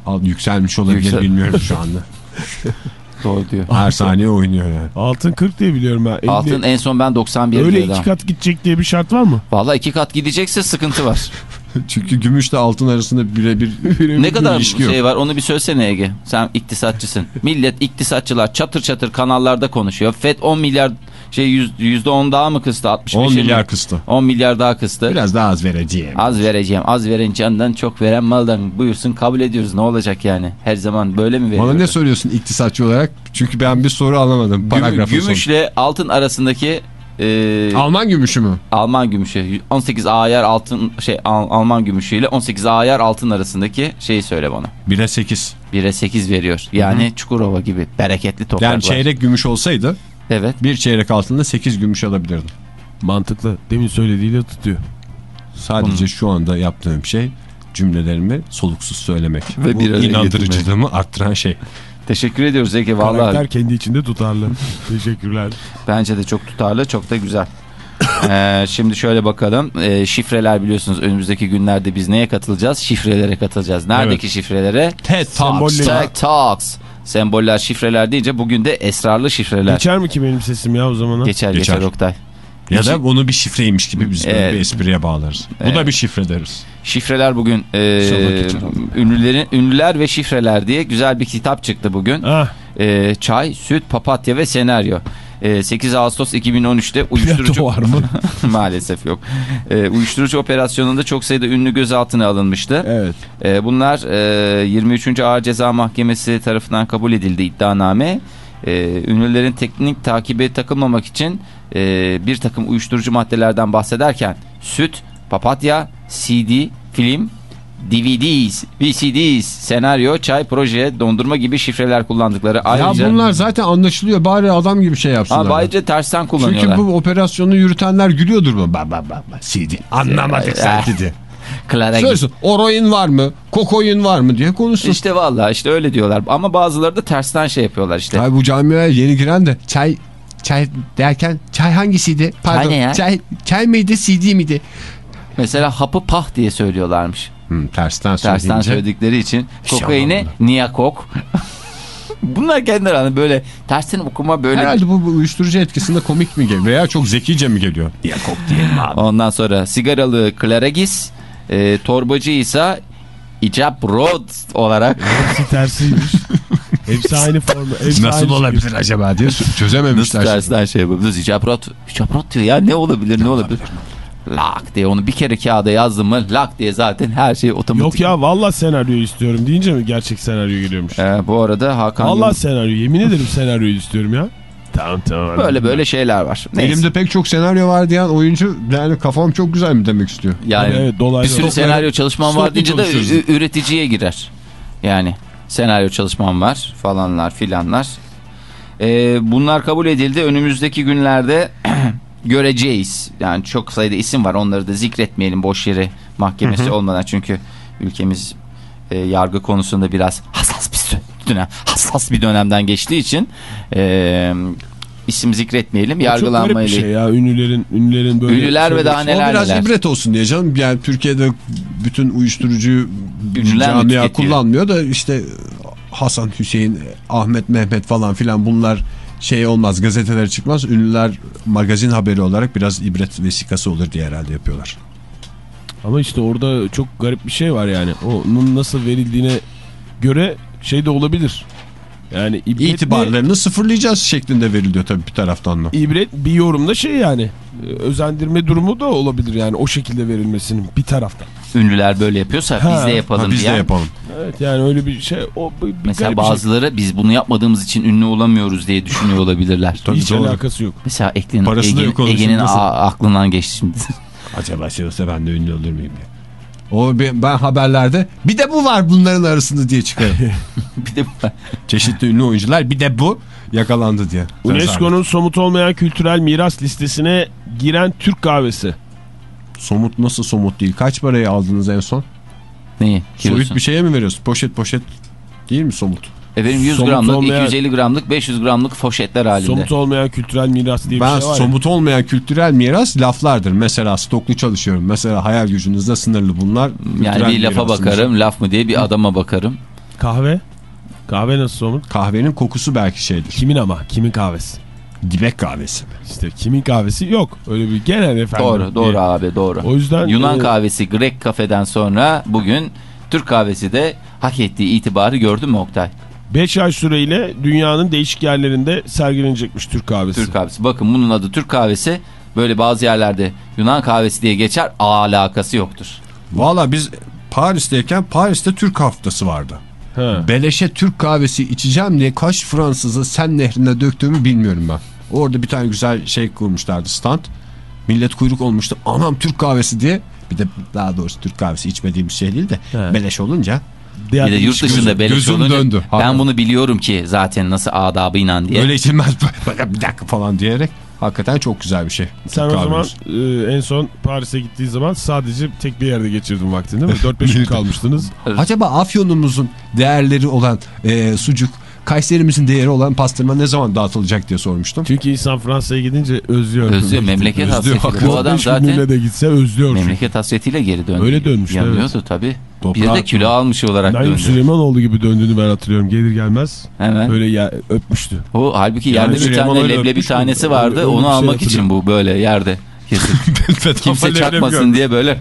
Al, yükselmiş olabilir Yüksel- bilmiyorum şu anda. [laughs] Doğru diyor. Her saniye oynuyor yani. Altın 40 diye biliyorum ben. 50. Altın en son ben 91 Öyle diyordum. iki kat gidecek diye bir şart var mı? Valla iki kat gidecekse sıkıntı var. [laughs] Çünkü gümüşle altın arasında birebir [laughs] ne kadar ilişki yok. şey var onu bir söylesene Ege. Sen iktisatçısın. Millet iktisatçılar çatır çatır kanallarda konuşuyor. FED 10 milyar şey yüz- yüzde 10 daha mı kıstı? 65 10 mi? milyar kıstı. 10 milyar daha kıstı. Biraz daha az vereceğim. Az vereceğim. Az veren candan çok veren maldan. Buyursun kabul ediyoruz. Ne olacak yani? Her zaman böyle mi veriyor? Bana ne soruyorsun iktisatçı olarak? Çünkü ben bir soru anlamadım. Paragrafın sonu. Gümüşle altın arasındaki e, Alman gümüşü mü? Alman gümüşü 18 ayar altın şey Al- Alman gümüşüyle 18 ayar altın arasındaki şeyi söyle bana. 1'e 8. 1'e 8 veriyor. Yani Çukurova gibi bereketli topraklar. Yani çeyrek gümüş olsaydı Evet. bir çeyrek altında 8 gümüş alabilirdim. Mantıklı. Demin söylediğiyle tutuyor. Sadece şu anda yaptığım şey cümlelerimi soluksuz söylemek. Ve Bu bir inandırıcılığımı arttıran şey. Teşekkür ediyoruz Ege. Vallahi Karakter kendi içinde tutarlı. [laughs] Teşekkürler. bence de çok tutarlı, çok da güzel. Ee, şimdi şöyle bakalım. Ee, şifreler biliyorsunuz önümüzdeki günlerde biz neye katılacağız? Şifrelere katılacağız. Neredeki şifrelere? TED Sembolle- Tag Talks. Semboller, şifreler deyince bugün de esrarlı şifreler. Geçer mi ki benim sesim ya o zaman? Geçer geçer, Geçer. Oktay. Ya da bunu bir şifreymiş gibi biz böyle Evet. bir espriye bağlarız. Bu Evet. da bir şifre deriz. Şifreler bugün e, ünlülerin ünlüler ve şifreler diye güzel bir kitap çıktı bugün. Ah, E, çay, süt, papatya ve senaryo. E, 8 Ağustos 2013'te Plato uyuşturucu var mı? [laughs] maalesef yok. E, uyuşturucu operasyonunda çok sayıda ünlü gözaltına alınmıştı. evet. E, bunlar e, 23. Ağır Ceza Mahkemesi tarafından kabul edildi iddianame. E, ünlülerin teknik takibe takılmamak için e, bir takım uyuşturucu maddelerden bahsederken süt, papatya, CD, film, DVDs, VCDs, senaryo, çay, proje, dondurma gibi şifreler kullandıkları ayrıca... Ya bunlar zaten anlaşılıyor. Bari adam gibi şey yapsınlar. Abi ayrıca tersten kullanıyorlar. Çünkü bu operasyonu yürütenler gülüyordur mu? Ba ba ba ba. CD. Anlamadık sen dedi. [laughs] Clara. Söylesin oroin var mı? Kokoin var mı diye konuşsun. İşte vallahi işte öyle diyorlar. Ama bazıları da tersten şey yapıyorlar işte. Tabii bu camiye yeni giren de çay çay derken çay hangisiydi? Pardon. ya? Çay, çay mıydı CD miydi? Mesela hapı pah diye söylüyorlarmış. Hmm, tersten Tersten söyledikleri için. şey Kokaini anlamadım. niyakok. [laughs] Bunlar kendileri hani böyle tersten okuma böyle. Herhalde bu, bu uyuşturucu etkisinde komik mi geliyor veya çok zekice mi geliyor? Diye kok diyelim abi. Ondan sonra sigaralı Klaragis, e, torbacı ise icap rod olarak [laughs] Hepsi tersiymiş. Hepsi aynı formu. Hepsi Nasıl aynı olabilir acaba diye nasıl çözememişler. tersten şey yapıyoruz. İcap rod. İcap rod diyor ya ne olabilir ne olabilir. Lak diye onu bir kere kağıda yazdım mı lak diye zaten her şey otomatik. Yok ya valla senaryo istiyorum deyince mi gerçek senaryo geliyormuş? E, bu arada Hakan Valla Yıldız- senaryo yemin ederim senaryoyu istiyorum ya. Tamam tamam. böyle böyle şeyler var. Neyse. Elimde pek çok senaryo var diyen oyuncu yani kafam çok güzel mi demek istiyor? yani Evet, dolaylı bir sürü senaryo çalışmam var deyince de üreticiye girer. Yani senaryo çalışmam var falanlar filanlar. Ee, bunlar kabul edildi. Önümüzdeki günlerde [clears throat] göreceğiz. Yani çok sayıda isim var. Onları da zikretmeyelim boş yere mahkemesi olmadan. Çünkü ülkemiz e, yargı konusunda biraz hassas bir dönem, hassas bir dönemden geçtiği için e, isim zikretmeyelim. Çok garip bir Yargılanmayla şey ya ünlülerin ünlülerin böyle. Ünlüler ve daha neler o biraz neler. ibret olsun diye canım. Yani Türkiye'de bütün uyuşturucuyu Ünlüler mi camia kullanmıyor da işte Hasan, Hüseyin, Ahmet, Mehmet falan filan bunlar şey olmaz gazetelere çıkmaz. Ünlüler magazin haberi olarak biraz ibret vesikası olur diye herhalde yapıyorlar. Ama işte orada çok garip bir şey var yani. Onun nasıl verildiğine göre şey de olabilir. Yani ibret, İtibarlarını sıfırlayacağız şeklinde veriliyor tabii bir taraftan da. ibret bir yorumda şey yani. e, Özendirme durumu da olabilir yani o şekilde verilmesinin bir taraftan. Ünlüler böyle yapıyorsa Ha, biz de yapalım Ha, biz de diyen. yapalım. Evet yani öyle bir şey. O bir, Mesela şey. bazıları biz bunu yapmadığımız için ünlü olamıyoruz diye düşünüyor olabilirler. Tabii Hiç doğru. alakası yok. Mesela Ege'nin Ege, aklından geçti şimdi. [laughs] Acaba şey olsa ben de ünlü olur muyum diye. O bir- ben haberlerde bir de bu var bunların arasında diye çıkıyor. [laughs] [laughs] bir de bu- Çeşitli ünlü oyuncular bir de bu yakalandı diye. UNESCO'nun somut olmayan kültürel miras listesine giren Türk kahvesi. Somut nasıl somut değil? Kaç parayı aldınız en son? Neyi? Soyut Kilosun. bir şeye mi veriyorsun? Poşet poşet değil mi somut? Efendim 100 Somut gramlık, olmayan- 250 gramlık, 500 gramlık foşetler halinde. Somut olmayan kültürel miras diye bir Ben şey var ya. somut olmayan kültürel miras laflardır. Mesela stoklu çalışıyorum. Mesela hayal gücünüzde sınırlı bunlar. yani bir lafa bakarım, laf mı diye bir adama bakarım. Kahve. Kahve nasıl somut? Kahvenin kokusu belki şeydir. Kimin ama? Kimin kahvesi? Dibek kahvesi. İşte kimin kahvesi yok. Öyle bir genel efendim. Doğru, doğru diye. abi, doğru. O yüzden Yunan e, kahvesi Grek kafeden sonra bugün Türk kahvesi de hak ettiği itibarı gördü mü Oktay? 5 ay süreyle dünyanın değişik yerlerinde sergilenecekmiş Türk kahvesi. Türk kahvesi. Bakın bunun adı Türk kahvesi. Böyle bazı yerlerde Yunan kahvesi diye geçer. Alakası yoktur. Valla biz Paris'teyken Paris'te Türk haftası vardı. Ha. Beleşe Türk kahvesi içeceğim diye kaç Fransızı sen nehrine döktüğümü bilmiyorum ben. Orada bir tane güzel şey kurmuşlardı stand. Millet kuyruk olmuştu. Anam Türk kahvesi diye. Bir de daha doğrusu Türk kahvesi içmediğimiz şey değil de He. beleş olunca. Diğer Bir de yurt dışında beleş gözüm olunca döndü. ben Hakikaten. bunu biliyorum ki zaten nasıl adabıyla diye. Öyle içilmez [laughs] böyle bir dakika falan diyerek. Hakikaten çok güzel bir şey. Sen Türk o zaman e, en son Paris'e gittiği zaman sadece tek bir yerde geçirdin vaktini değil mi? 4-5 gün [laughs] kalmıştınız. Acaba Afyon'umuzun değerleri olan e, sucuk, Kayserimizin değeri olan pastırma ne zaman dağıtılacak diye sormuştum. Çünkü insan Fransa'ya gidince özlüyor. Özlüyor memleket hasreti. Bu adam 5 zaten de gitse özlüyor. memleket hasretiyle geri döndü. Öyle dönmüş, Yanıyordu evet. tabii. Toprağa Bir de kilo almış olarak Naim döndü. Süleymanoğlu gibi döndüğünü ben hatırlıyorum. Gelir gelmez Hemen. böyle ya, öpmüştü. O halbuki Yani yerde bir Süleyman tane leblebi tanesi vardı. Öyle- Onu bir şey almak için bu böyle yerde [laughs] kimse çakmasın diye böyle.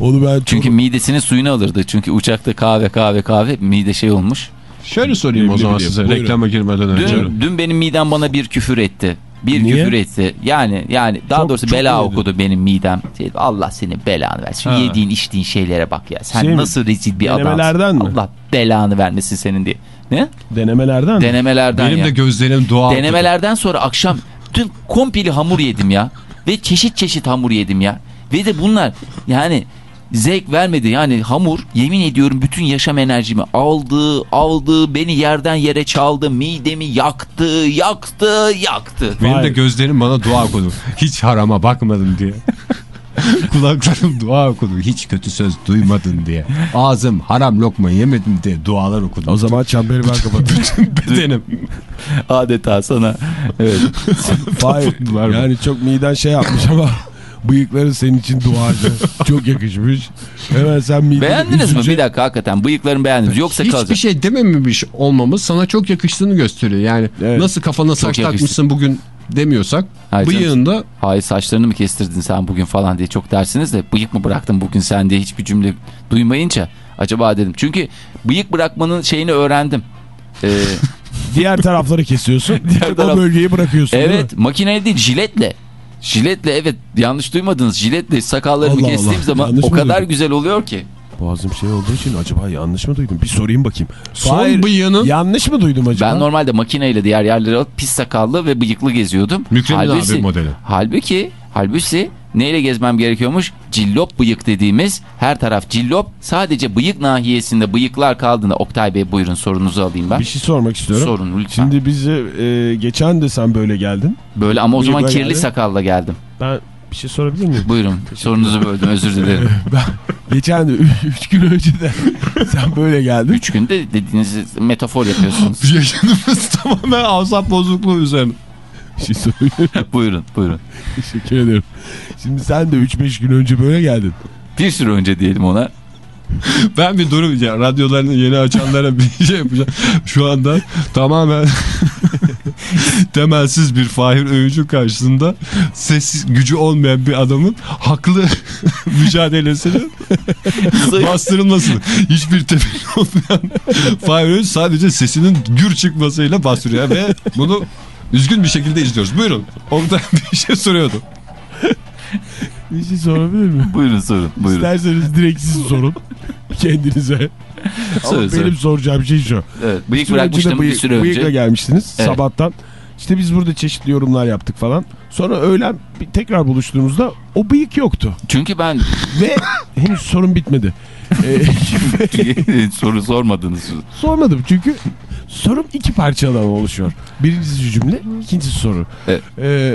Onu ben çok... Çünkü midesinin suyunu alırdı. Çünkü uçakta kahve kahve kahve mide şey olmuş. Şöyle sorayım o zaman size Buyurun. reklama girmeden önce. Dün, dün benim midem bana bir küfür etti. Bir Niye? küfür etti. Yani yani daha Çok- doğrusu çok bela yedin? okudu benim midem. Şey, Allah seni belanı versin. Şu Ha. yediğin içtiğin şeylere bak ya. Sen Şey mi? nasıl rezil bir adamsın. Denemelerden mi? Allah belanı vermesin senin diye. Ne? Denemelerden mi? Denemelerden Benim ya. de gözlerim dua Denemelerden sonra akşam dün kompili hamur yedim ya. Ve çeşit çeşit hamur yedim ya. Ve de bunlar yani zevk vermedi. Yani hamur yemin ediyorum bütün yaşam enerjimi aldı, aldı, beni yerden yere çaldı, midemi yaktı, yaktı, yaktı. Benim Vay. de gözlerim bana dua okudu. Hiç harama bakmadım diye. [laughs] Kulaklarım dua okudu. Hiç kötü söz duymadın diye. Ağzım haram lokma yemedim diye dualar okudu. O zaman çemberi ben kapatayım. [laughs] bedenim. Adeta sana. Evet. [laughs] Hayır. Var mı? yani çok miden şey yapmış ama bıyıkları senin için duacı. [laughs] çok yakışmış. Hemen sen miden Beğendiniz mi? Bir dakika hakikaten bıyıklarımı beğendiniz. Yoksa Hiçbir kalacak. şey demememiş olmamız sana çok yakıştığını gösteriyor. Yani Evet. nasıl kafana saç takmışsın bugün demiyorsak Hayır canım. bıyığında Hayır saçlarını mı kestirdin sen bugün falan diye çok dersiniz de bıyık mı bıraktın bugün sen diye hiçbir cümle duymayınca acaba dedim. Çünkü bıyık bırakmanın şeyini öğrendim. Ee, [laughs] Diğer tarafları kesiyorsun. [laughs] Diğer taraf- O bölgeyi bırakıyorsun değil evet makineyle değil jiletle. Jiletle evet yanlış duymadınız. Jiletle sakallarımı Allah kestiğim Allah, zaman yanlış o kadar duydum? güzel oluyor ki. Boğazım şey olduğu için acaba yanlış mı duydum? Bir sorayım bakayım. son Hayır, bıyığının Yanlış mı duydum acaba? Ben normalde makineyle diğer yerlere alıp pis sakallı ve bıyıklı geziyordum. Mükremin Halbuki- abi modeli. Halbuki, halbuki neyle gezmem gerekiyormuş? Cillop bıyık dediğimiz her taraf cillop. Sadece bıyık nahiyesinde bıyıklar kaldığında Oktay Bey buyurun sorunuzu alayım ben. Bir şey sormak istiyorum. Sorun lütfen. Şimdi bizi e, geçen de sen böyle geldin. Böyle ama o zaman kirli geldi. sakalla geldim. Ben bir şey sorabilir miyim? Buyurun sorunuzu böldüm özür dilerim. [laughs] Geçen de 3 gün önce de [laughs] sen böyle geldin. Üç günde dediğiniz metafor yapıyorsunuz. [laughs] yaşadığımız tamamen asap bozukluğu üzerine. Şey sorabilir [laughs] buyurun buyurun. Teşekkür ederim. Şimdi sen de 3-5 gün önce böyle geldin. Bir süre önce diyelim ona. [laughs] Ben bir ya radyolarını yeni açanlara bir [laughs] şey yapacağım. Şu anda tamamen temelsiz bir Fahir Öğüncü karşısında ses gücü olmayan bir adamın haklı mücadelesini bastırılmasını hiçbir temeli olmayan Fahir Öğünç sadece sesinin gür çıkmasıyla bastırıyor ve bunu üzgün bir şekilde izliyoruz. Buyurun. Oktay [laughs] bir şey soruyordu. Bir şey sorabilir miyim? buyurun sorun. Buyurun. İsterseniz direkt siz sorun. Kendinize. Ama Sorun, sorun. benim soracağım şey şu. Evet, bıyık süre bırakmıştım bir bıyık- süre Bıyıkla önce. gelmiştiniz Evet. sabahtan. İşte biz burada çeşitli yorumlar yaptık falan. Sonra öğlen bir tekrar buluştuğumuzda o bıyık yoktu. Çünkü ben [laughs] Ve henüz sorun bitmedi. [laughs] Soru sormadınız. sormadım çünkü sorum iki parçadan oluşuyor. Birincisi cümle, ikincisi soru. Evet. Ee,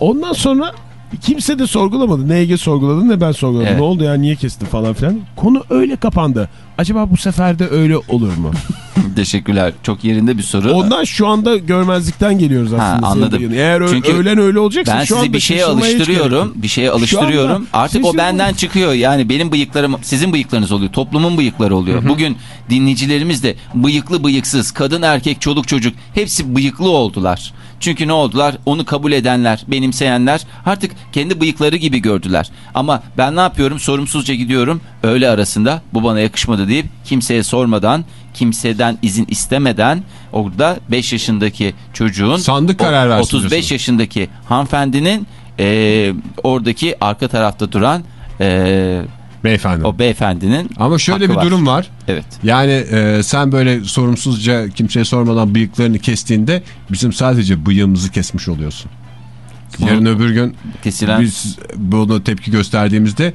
ondan sonra Kimse de sorgulamadı. Ne Ege sorguladı ne ben sorguladım. Evet. Ne oldu ya niye kestin falan filan. Konu öyle kapandı. Acaba bu sefer de öyle olur mu? [laughs] Teşekkürler. Çok yerinde bir soru. Ondan şu anda görmezlikten geliyoruz aslında. anladım. Sayın Eğer Çünkü öğlen öyle olacaksa Ben şu sizi anda bir şeye alıştırıyorum. Bir şeye alıştırıyorum. anda Artık o benden çıkıyor. Yani benim bıyıklarım sizin bıyıklarınız oluyor. Toplumun bıyıkları oluyor. Bugün dinleyicilerimiz de bıyıklı bıyıksız, kadın erkek, çoluk çocuk hepsi bıyıklı oldular. Çünkü ne oldular? Onu kabul edenler, benimseyenler artık kendi bıyıkları gibi gördüler. Ama ben ne yapıyorum? Sorumsuzca gidiyorum. Öğle arasında bu bana yakışmadı deyip kimseye sormadan, kimseden izin istemeden orada 5 yaşındaki çocuğun Sandık karar versin 35 diyorsun. yaşındaki hanımefendinin e, oradaki arka tarafta duran e, Beyefendi. o beyefendinin Ama şöyle bir var. durum var. Evet. Yani e, sen böyle sorumsuzca kimseye sormadan bıyıklarını kestiğinde bizim sadece bıyığımızı kesmiş oluyorsun. Yarın öbür gün Kesilen biz bunu tepki gösterdiğimizde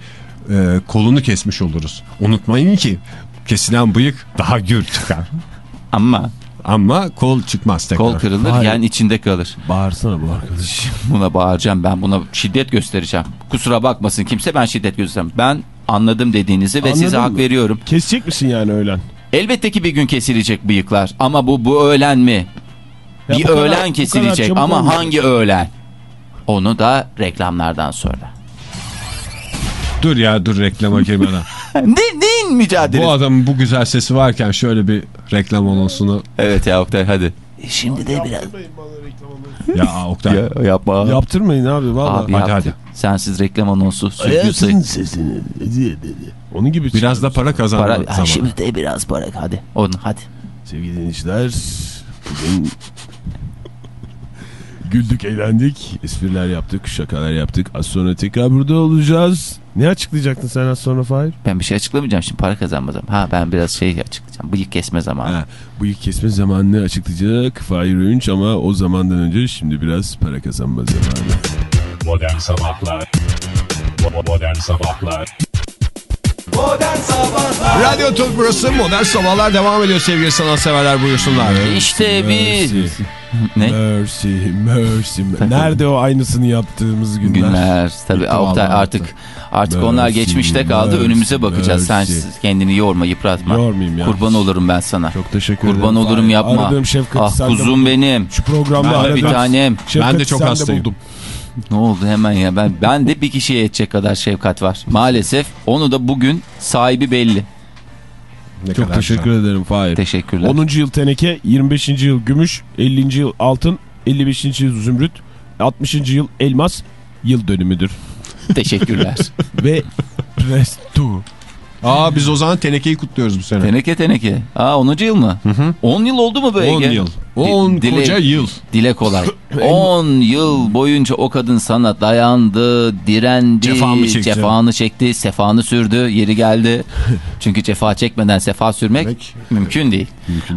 e, kolunu kesmiş oluruz. Unutmayın ki kesilen bıyık daha gür çıkar. ama Ama kol çıkmaz tekrar. kol kırılır Hayır. yani içinde kalır. Bağırsana bu arkadaş. [laughs] Buna bağıracağım ben buna şiddet göstereceğim. Kusura bakmasın kimse ben şiddet göstereceğim. Ben anladım dediğinizi ve Anladın size hak mı? veriyorum. Kesecek misin yani öğlen? Elbette ki bir gün kesilecek bıyıklar ama bu bu öğlen mi? Ya bir kadar- öğlen kesilecek ama olmuyor. hangi öğlen? Onu da reklamlardan sonra. Dur ya dur reklama girmeden. [laughs] ne, neyin mücadelesi? bu adamın bu güzel sesi varken şöyle bir reklam anonsunu. Evet ya Oktay hadi. Şimdi de biraz. Ya Oktay. Ya, yapma. Yaptırmayın abi valla. Abi Hadi, yaptı. hadi. Sensiz reklam anonsu. sayı- sesini. Onun gibi Biraz da para kazanma Para, zamanı. şimdi de biraz para hadi. Onu hadi. Sevgili dinleyiciler bugün güldük eğlendik espriler yaptık şakalar yaptık az sonra tekrar burada olacağız. Ne açıklayacaktın sen az sonra Fahir? Ben bir şey açıklamayacağım şimdi para kazanmazım. Ha ben biraz şey açıklayacağım. Bıyık kesme zamanı. Ha, bu ilk kesme zamanını açıklayacak Fahir Öğünç ama o zamandan önce şimdi biraz para kazanma zamanı. Modern Sabahlar Modern Sabahlar Modern Sabahlar Radyo Türk burası Modern Sabahlar devam ediyor sevgili sanatseverler buyursunlar. İşte biz. Ne? mercy, mercy. [laughs] Nerede o aynısını yaptığımız günler? Günler. Tabii Oktay artık artık onlar Mercy, geçmişte kaldı. mercy, Önümüze bakacağız. Sen mercy. kendini yorma, yıpratma. Yormayayım ya. Kurban olurum ben sana. Çok teşekkür ederim. Kurban olurum Fahir. yapma. Aradığım şefkati Ah kuzum buldum. benim. Şu programda Ben Ah bir tanem. şefkati Ben de çok hastayım. buldum. Ne oldu hemen ya ben ben de bir kişiye yetecek kadar şefkat var. Maalesef onu da bugün sahibi belli. Ne Çok kadar teşekkür ederim Fahir. Teşekkürler. 10. yıl teneke, 25. yıl gümüş, 50. yıl altın, 55. yıl zümrüt, 60. yıl elmas yıl dönümüdür. Teşekkürler. [laughs] Ve restu. Aa biz o zaman tenekeyi kutluyoruz bu sene. teneke teneke. Aa 10. yıl mı? 10 yıl oldu mu bu 10 Ege? yıl. 10 Dile- koca yıl. Dile kolay. [laughs] 10 yıl boyunca o kadın sana dayandı, direndi, Cefamı çekti. cefanı çekti, sefanı sürdü, yeri geldi. [laughs] Çünkü cefa çekmeden sefa sürmek Demek- mümkün değil.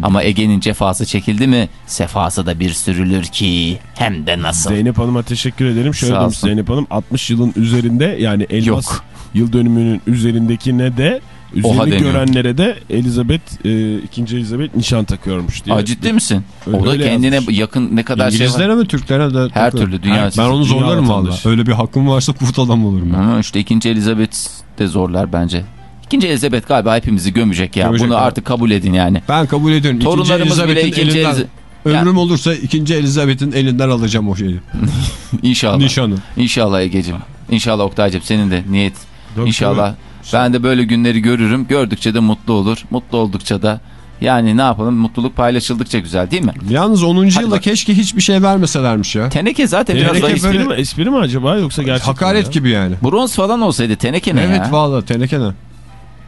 Ama Ege'nin cefası çekildi mi sefası da bir sürülür ki hem de nasıl. Zeynep Hanım'a teşekkür ederim. Şöyle demiş. Zeynep Hanım 60 yılın üzerinde yani elmas Yok. Yıl dönümünün üzerindekine de Oha üzerini deniyor. görenlere de Elizabeth, e, 2. Elizabeth nişan takıyormuş diye. Aa, ciddi misin? Öyle- o da öyle kendine yazmış. yakın ne kadar şey var. İngilizlere mi Türklere de? Her türlü dünya- Ben onu zorlarım valla. Öyle bir hakkım varsa kurt adam olurum ben. Ama işte ikinci Elizabeth de zorlar bence. İkinci Elizabeth galiba hepimizi gömecek ya. Gömecek Bunu abi. artık kabul edin yani. Ben kabul ediyorum. Torunlarımız bile Elizabeth'in ikinci elinden, Elizabeth. Ömrüm olursa ikinci Elizabeth'in elinden alacağım o şeyi. [laughs] İnşallah. Nişanı. İnşallah Ege'cim. İnşallah Oktay'cım senin de niyet. Tabii, İnşallah. Ben de böyle günleri görürüm. Gördükçe de mutlu olur. Mutlu oldukça da yani ne yapalım mutluluk paylaşıldıkça güzel değil mi? Yalnız 10. yılda bak. keşke hiçbir şey vermeselermiş ya. Teneke zaten Teneke biraz zayıf. espri, mi, espri mi acaba yoksa gerçekten Hakaret ya? gibi yani. Bronz falan olsaydı teneke ne Evet ya? valla teneke ne?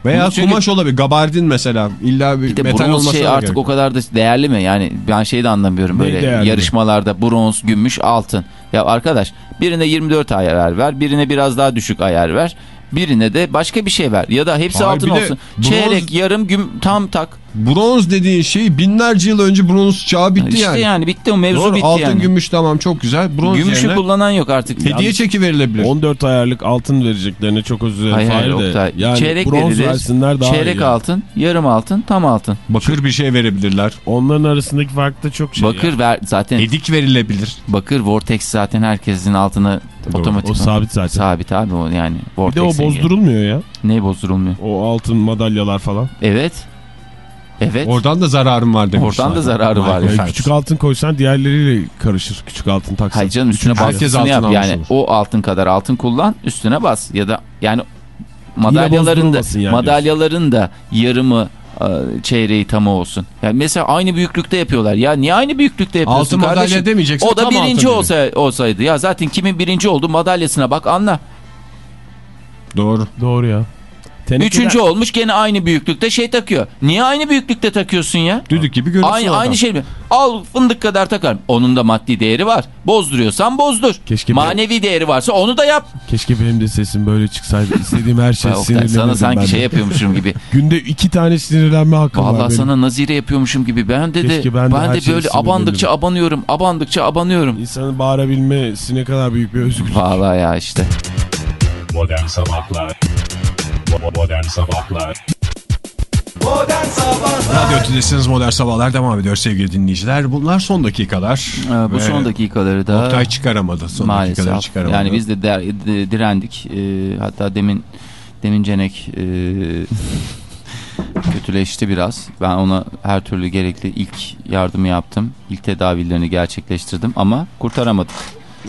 Veya Bunu çünkü- kumaş olabilir. Gabardin mesela. İlla bir, Bir de metal bronz şey artık gerek o kadar da değerli mi? Yani ben şeyi de anlamıyorum böyle değerli? yarışmalarda bronz, gümüş, altın. Ya arkadaş birine 24 ayar ver, birine biraz daha düşük ayar ver. Birine de başka bir şey ver ya da hepsi Hayır, altın olsun. bronz- Çeyrek, yarım, güm, tam tak. Bronz dediğin şey binlerce yıl önce bronz çağı bitti işte yani. yani. bitti o mevzu Doğru, bitti altın yani. gümüş tamam çok güzel. Bronz Gümüşü yerine kullanan yok artık. hediye çeki verilebilir. 14 ayarlık altın vereceklerine çok özür dilerim. Hayır hayır. Oktay. Yani Çeyrek bronz verilir. versinler daha Çeyrek iyi. altın, yarım altın, tam altın. Bakır bir şey verebilirler. Onların arasındaki fark da çok şey. bakır ver zaten Edik verilebilir. bakır vortex zaten herkesin altına otomatik. O sabit zaten. Sabit abi o yani. Bir de o bozdurulmuyor ya. Ne bozdurulmuyor? O altın madalyalar falan. Evet. Evet. Oradan da zararım var demiş. Oradan da zararı var. Yani Phelps. küçük altın koysan diğerleriyle karışır. Küçük altın taksan. Hayır canım üstüne baskısını altın yap. Yani olur. o altın kadar altın kullan üstüne bas. Ya da yani madalyaların da, yani madalyaların da yarımı e, çeyreği tamı olsun. Yani mesela aynı büyüklükte yapıyorlar. Ya niye aynı büyüklükte yapıyorsun Altın madalya kardeşim? demeyeceksin. O da birinci olsa, olsaydı. Ya zaten kimin birinci oldu madalyasına bak anla. Doğru. Doğru ya. Tenekeler- Üçüncü olmuş gene aynı büyüklükte şey takıyor. Niye aynı büyüklükte takıyorsun ya? Düdük gibi görürsün Aynı, adam. aynı şey mi? Al fındık kadar takar. Onun da maddi değeri var. Bozduruyorsan bozdur. Keşke Manevi değeri varsa onu da yap. Keşke benim de sesim böyle çıksaydı. İstediğim her şey [laughs] sinirlenirdim sana ben sanki de. şey yapıyormuşum gibi. [laughs] Günde iki tane sinirlenme hakkım var Vallahi benim. sana nazire yapıyormuşum gibi. Ben de de, Keşke ben ben de de, her şeye böyle abandıkça abanıyorum. Abandıkça abanıyorum. İnsanın bağırabilmesi ne kadar büyük bir özgürlük. Vallahi ya işte. Modern Sabahlar Modern Sabahlar Modern Sabahlar Radyo Tülesi'niz Modern Sabahlar devam ediyor sevgili dinleyiciler. Bunlar son dakikalar. Ee, bu Ve son dakikaları da Oktay çıkaramadı. Son dakikaları maalesef. çıkaramadı. Yani biz de der- de- direndik. Ee, hatta demin demin Cenek e, [laughs] kötüleşti biraz. Ben ona her türlü gerekli ilk yardımı yaptım. İlk tedavilerini gerçekleştirdim ama kurtaramadık.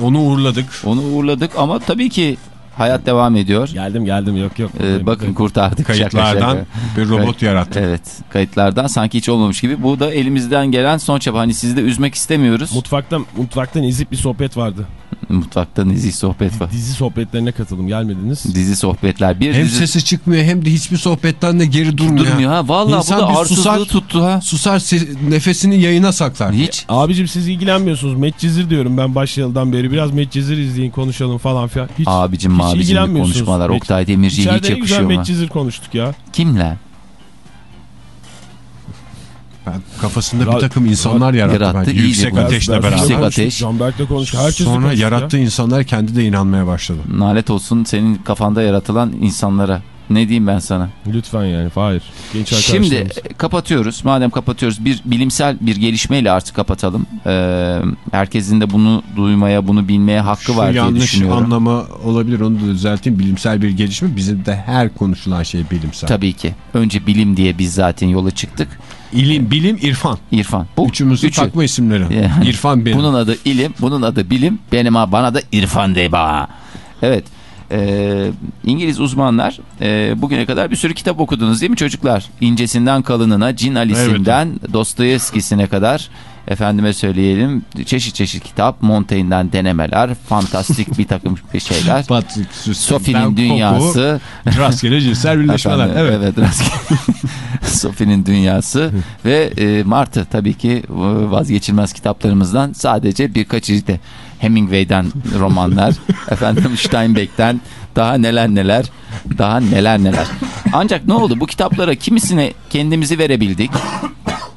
Onu uğurladık. Onu uğurladık ama tabii ki hayat devam ediyor. Geldim geldim yok yok. Ee, bakın kurtardık. Kayıtlardan şaka. bir robot yarattık. Evet kayıtlardan sanki hiç olmamış gibi. Bu da elimizden gelen son çaba. Hani sizi de üzmek istemiyoruz. Mutfaktan, mutfaktan izip bir sohbet vardı. Mutfakta dizi sohbet var. Dizi sohbetlerine katıldım gelmediniz. Dizi sohbetler. Bir Hem dizi sesi çıkmıyor hem de hiçbir sohbetten de geri durmuyor. durmuyor ha. Vallahi İnsan bu da arsızlığı susar. tuttu ha. Susar nefesini yayına saklar. Hiç. Abicim siz ilgilenmiyorsunuz. Medcezir diyorum ben başlayaldan beri. Biraz Medcezir izleyin konuşalım falan filan. Hiç, Abicim hiç ilgilenmiyorsunuz. konuşmalar. Oktay Demirci'ye hiç İçeride güzel yakışıyor mu? Medcezir konuştuk ya. Kimler? Ben kafasında Ra- bir takım insanlar yarattı. Yarattı, ben. iyice Yüksek konuştu. ateşle ben- beraber. Yüksek ateş. Canberk'le konuştuk. Herkesle Sonra konuştuk ya. yarattığı insanlar kendi de inanmaya başladı. Nalet olsun senin kafanda yaratılan insanlara. Ne diyeyim ben sana? Lütfen yani Fahir. Genç Şimdi e, kapatıyoruz. Madem kapatıyoruz bir bilimsel bir gelişmeyle artık kapatalım. Ee, herkesin de bunu duymaya, bunu bilmeye hakkı Şu var diye yanlış düşünüyorum. anlama olabilir onu da düzelteyim. Bilimsel bir gelişme. Bizim de her konuşulan şey bilimsel. Tabii ki. Önce bilim diye biz zaten yola çıktık. İlim, bilim, irfan. İrfan. Bu Üçümüzün üçü. takma isimleri. Yani İrfan benim. Bunun adı ilim, bunun adı bilim. Benim ha bana da İrfan de ba. Evet. Ee, İngiliz uzmanlar e, bugüne kadar bir sürü kitap okudunuz değil mi çocuklar? İncesinden kalınına, Cin Alice'inden Dostoyevski'sine kadar efendime söyleyelim çeşit çeşit kitap, Montaigne'den denemeler, fantastik bir takım bir şeyler. [laughs] Sophie'nin koku, dünyası. rastgele cinsel birleşmeler. Efendim, Evet. evet rastgele. [laughs] Sophie'nin dünyası ve e, Martı tabii ki e, vazgeçilmez kitaplarımızdan sadece birkaç işte Hemingway'den romanlar, [laughs] efendim Steinbeck'ten daha neler neler, daha neler neler. Ancak ne oldu? Bu kitaplara kimisine kendimizi verebildik.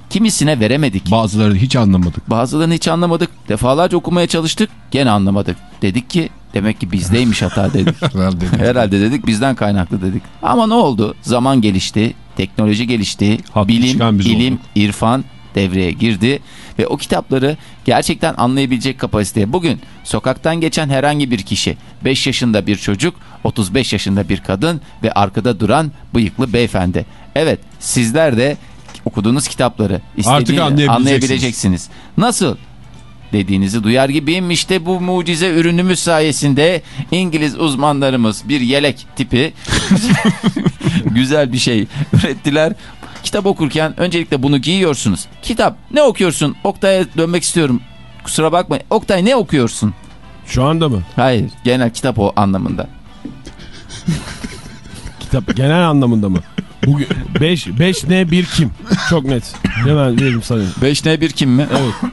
Kimisine veremedik. Bazıları hiç anlamadık. Bazılarını hiç anlamadık. Defalarca okumaya çalıştık. Gene anlamadık. Dedik ki demek ki bizdeymiş hata dedik. [laughs] Herhalde dedik bizden kaynaklı dedik. Ama ne oldu? Zaman gelişti, teknoloji gelişti, Haklı bilim, ilim, olduk. irfan devreye girdi ve o kitapları gerçekten anlayabilecek kapasiteye. Bugün sokaktan geçen herhangi bir kişi, 5 yaşında bir çocuk, 35 yaşında bir kadın ve arkada duran bıyıklı beyefendi. Evet, sizler de okuduğunuz kitapları istediğini anlayabileceksiniz. anlayabileceksiniz. Nasıl? dediğinizi duyar gibiyim. İşte bu mucize ürünümüz sayesinde İngiliz uzmanlarımız bir yelek tipi [laughs] [laughs] güzel bir şey ürettiler. Kitap okurken öncelikle bunu giyiyorsunuz. Kitap ne okuyorsun? Oktay'a dönmek istiyorum. Kusura bakma. Oktay ne okuyorsun? Şu anda mı? Hayır genel kitap o anlamında. Kitap genel anlamında mı? Bugün 5 5 ne 1 kim? Çok net. Hemen verim sana. 5 ne bir kim mi? Evet.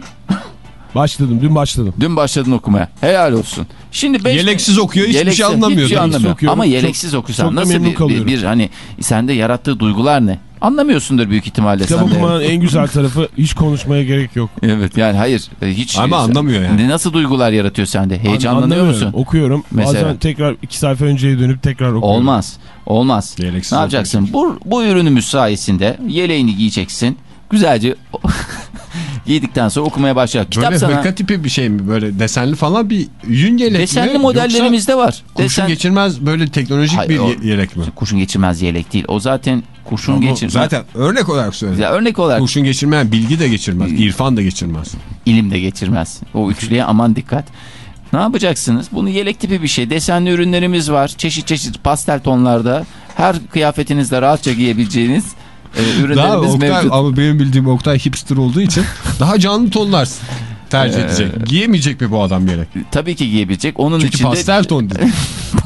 Başladım dün başladım. Dün başladın okumaya. Helal olsun. Şimdi beş- Yeleksiz okuyor, hiçbir şey anlamıyor Hiçbir şey tabii. anlamıyor. Okuyorum, Ama çok- yeleksiz çok da nasıl bir, bir, bir hani sende yarattığı duygular ne? Anlamıyorsundur büyük ihtimalle Kitap okumanın en güzel tarafı hiç konuşmaya gerek yok. Evet yani hayır e, hiç. Ama anlamıyor yani. Ne- Nasıl duygular yaratıyor sende? Heyecanlanıyor musun? Okuyorum. Mesela? Bazen tekrar iki sayfa önceye dönüp tekrar okuyorum. Olmaz. Olmaz. Yeleksiz ne yapacaksın? Bu, bu ürünümüz sayesinde yeleğini giyeceksin. Güzelce [laughs] giydikten sonra okumaya başlayacak. Kitap Böyle sana hırka tipi bir şey mi? Böyle desenli falan bir yün yelek mi? desenli modellerimiz de var. Kurşun Desen... geçirmez böyle teknolojik Hayır, bir o- ye- yelek mi? Kurşun geçirmez yelek değil. O zaten kurşun Ama geçirmez. Zaten örnek olarak söyledim. Ya örnek olarak Kurşun geçirmeyen bilgi de geçirmez. irfan da geçirmez. ilim de geçirmez. O üçlüye aman dikkat. Ne yapacaksınız? Bunu yelek tipi bir şey. Desenli ürünlerimiz var. Çeşit çeşit pastel tonlarda. Her kıyafetinizde rahatça giyebileceğiniz e, Daha ürünlerimiz Oktay, mevcut. ama benim bildiğim Oktay hipster olduğu için daha canlı tonlar tercih edecek. Giyemeyecek mi bu adam yelek? Tabii ki giyebilecek. Onun Çünkü içinde pastel ton [laughs] dedi.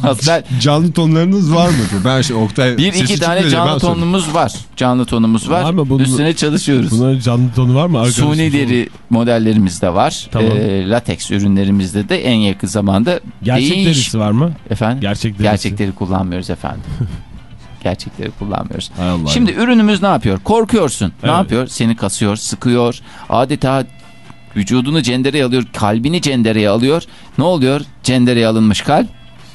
pastel Canlı tonlarınız var mı? Ben şey Oktay bir iki tane canlı tonumuz var. Canlı tonumuz var. Var mı? Bunu- Üstüne çalışıyoruz. Bunların canlı tonu var mı? Arkadaşlar? Suni deri modellerimiz de var. Tamam. Ee, lateks ürünlerimizde de en yakın zamanda Gerçek değiş- derisi var mı? Efendim? Gerçek derisi. Gerçekleri kullanmıyoruz efendim. [laughs] Gerçekleri kullanmıyoruz. Şimdi ürünümüz ne yapıyor? Korkuyorsun. Ne Evet. yapıyor? Seni kasıyor, sıkıyor. Adeta vücudunu cendereye alıyor, kalbini cendereye alıyor. Ne oluyor? Cendereye alınmış kalp.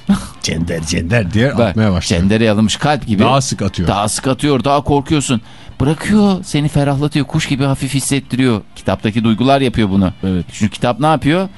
[laughs] Cender cender diye Bak, atmaya başlıyor. Cendereye alınmış kalp gibi. Daha sık atıyor. Daha sık atıyor, daha korkuyorsun. Bırakıyor, seni ferahlatıyor, kuş gibi hafif hissettiriyor. Kitaptaki duygular yapıyor bunu. Evet. Çünkü kitap ne yapıyor?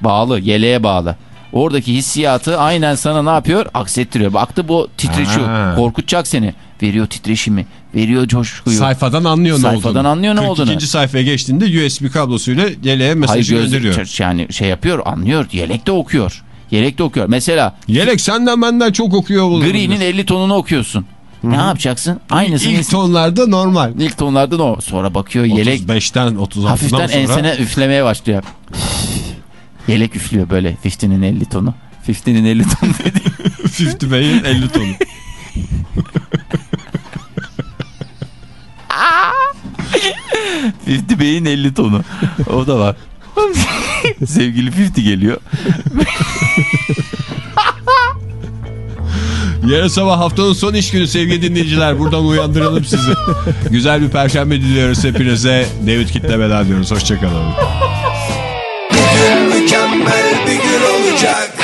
Bağlı, yeleğe bağlı. Oradaki hissiyatı aynen sana ne yapıyor? Aksettiriyor. Baktı bu titreşiyor. Ha. Korkutacak seni. Veriyor titreşimi. Veriyor coşkuyu. Sayfadan anlıyor ne olduğunu. Sayfadan anlıyor ne olduğunu. 42. sayfaya geçtiğinde USB kablosuyla yeleğe Hayır mesajı göz, gönderiyor. yani şey yapıyor, anlıyor. Yelek de okuyor. Yelek de okuyor. Mesela Yelek senden benden çok okuyor. Gri'nin 50 tonunu okuyorsun. Ne yapacaksın? Aynısını İlk tonlarda normal. ilk tonlarda da o. Sonra bakıyor yelek 35'ten 36'dan hafiften sonra ensene üflemeye başlıyor. Yelek üflüyor böyle 50'nin 50 tonu. 50'nin 50 tonu dedi. 50 Bey'in 50 tonu. Fifty Bey'in 50 tonu. O da var. Sevgili Fifty geliyor. Yarın sabah haftanın son iş günü sevgili dinleyiciler. Buradan uyandıralım sizi. Güzel bir perşembe diliyoruz hepinize. David kitlemeden diyoruz. Hoşçakalın. Mükemmel bir gün olacak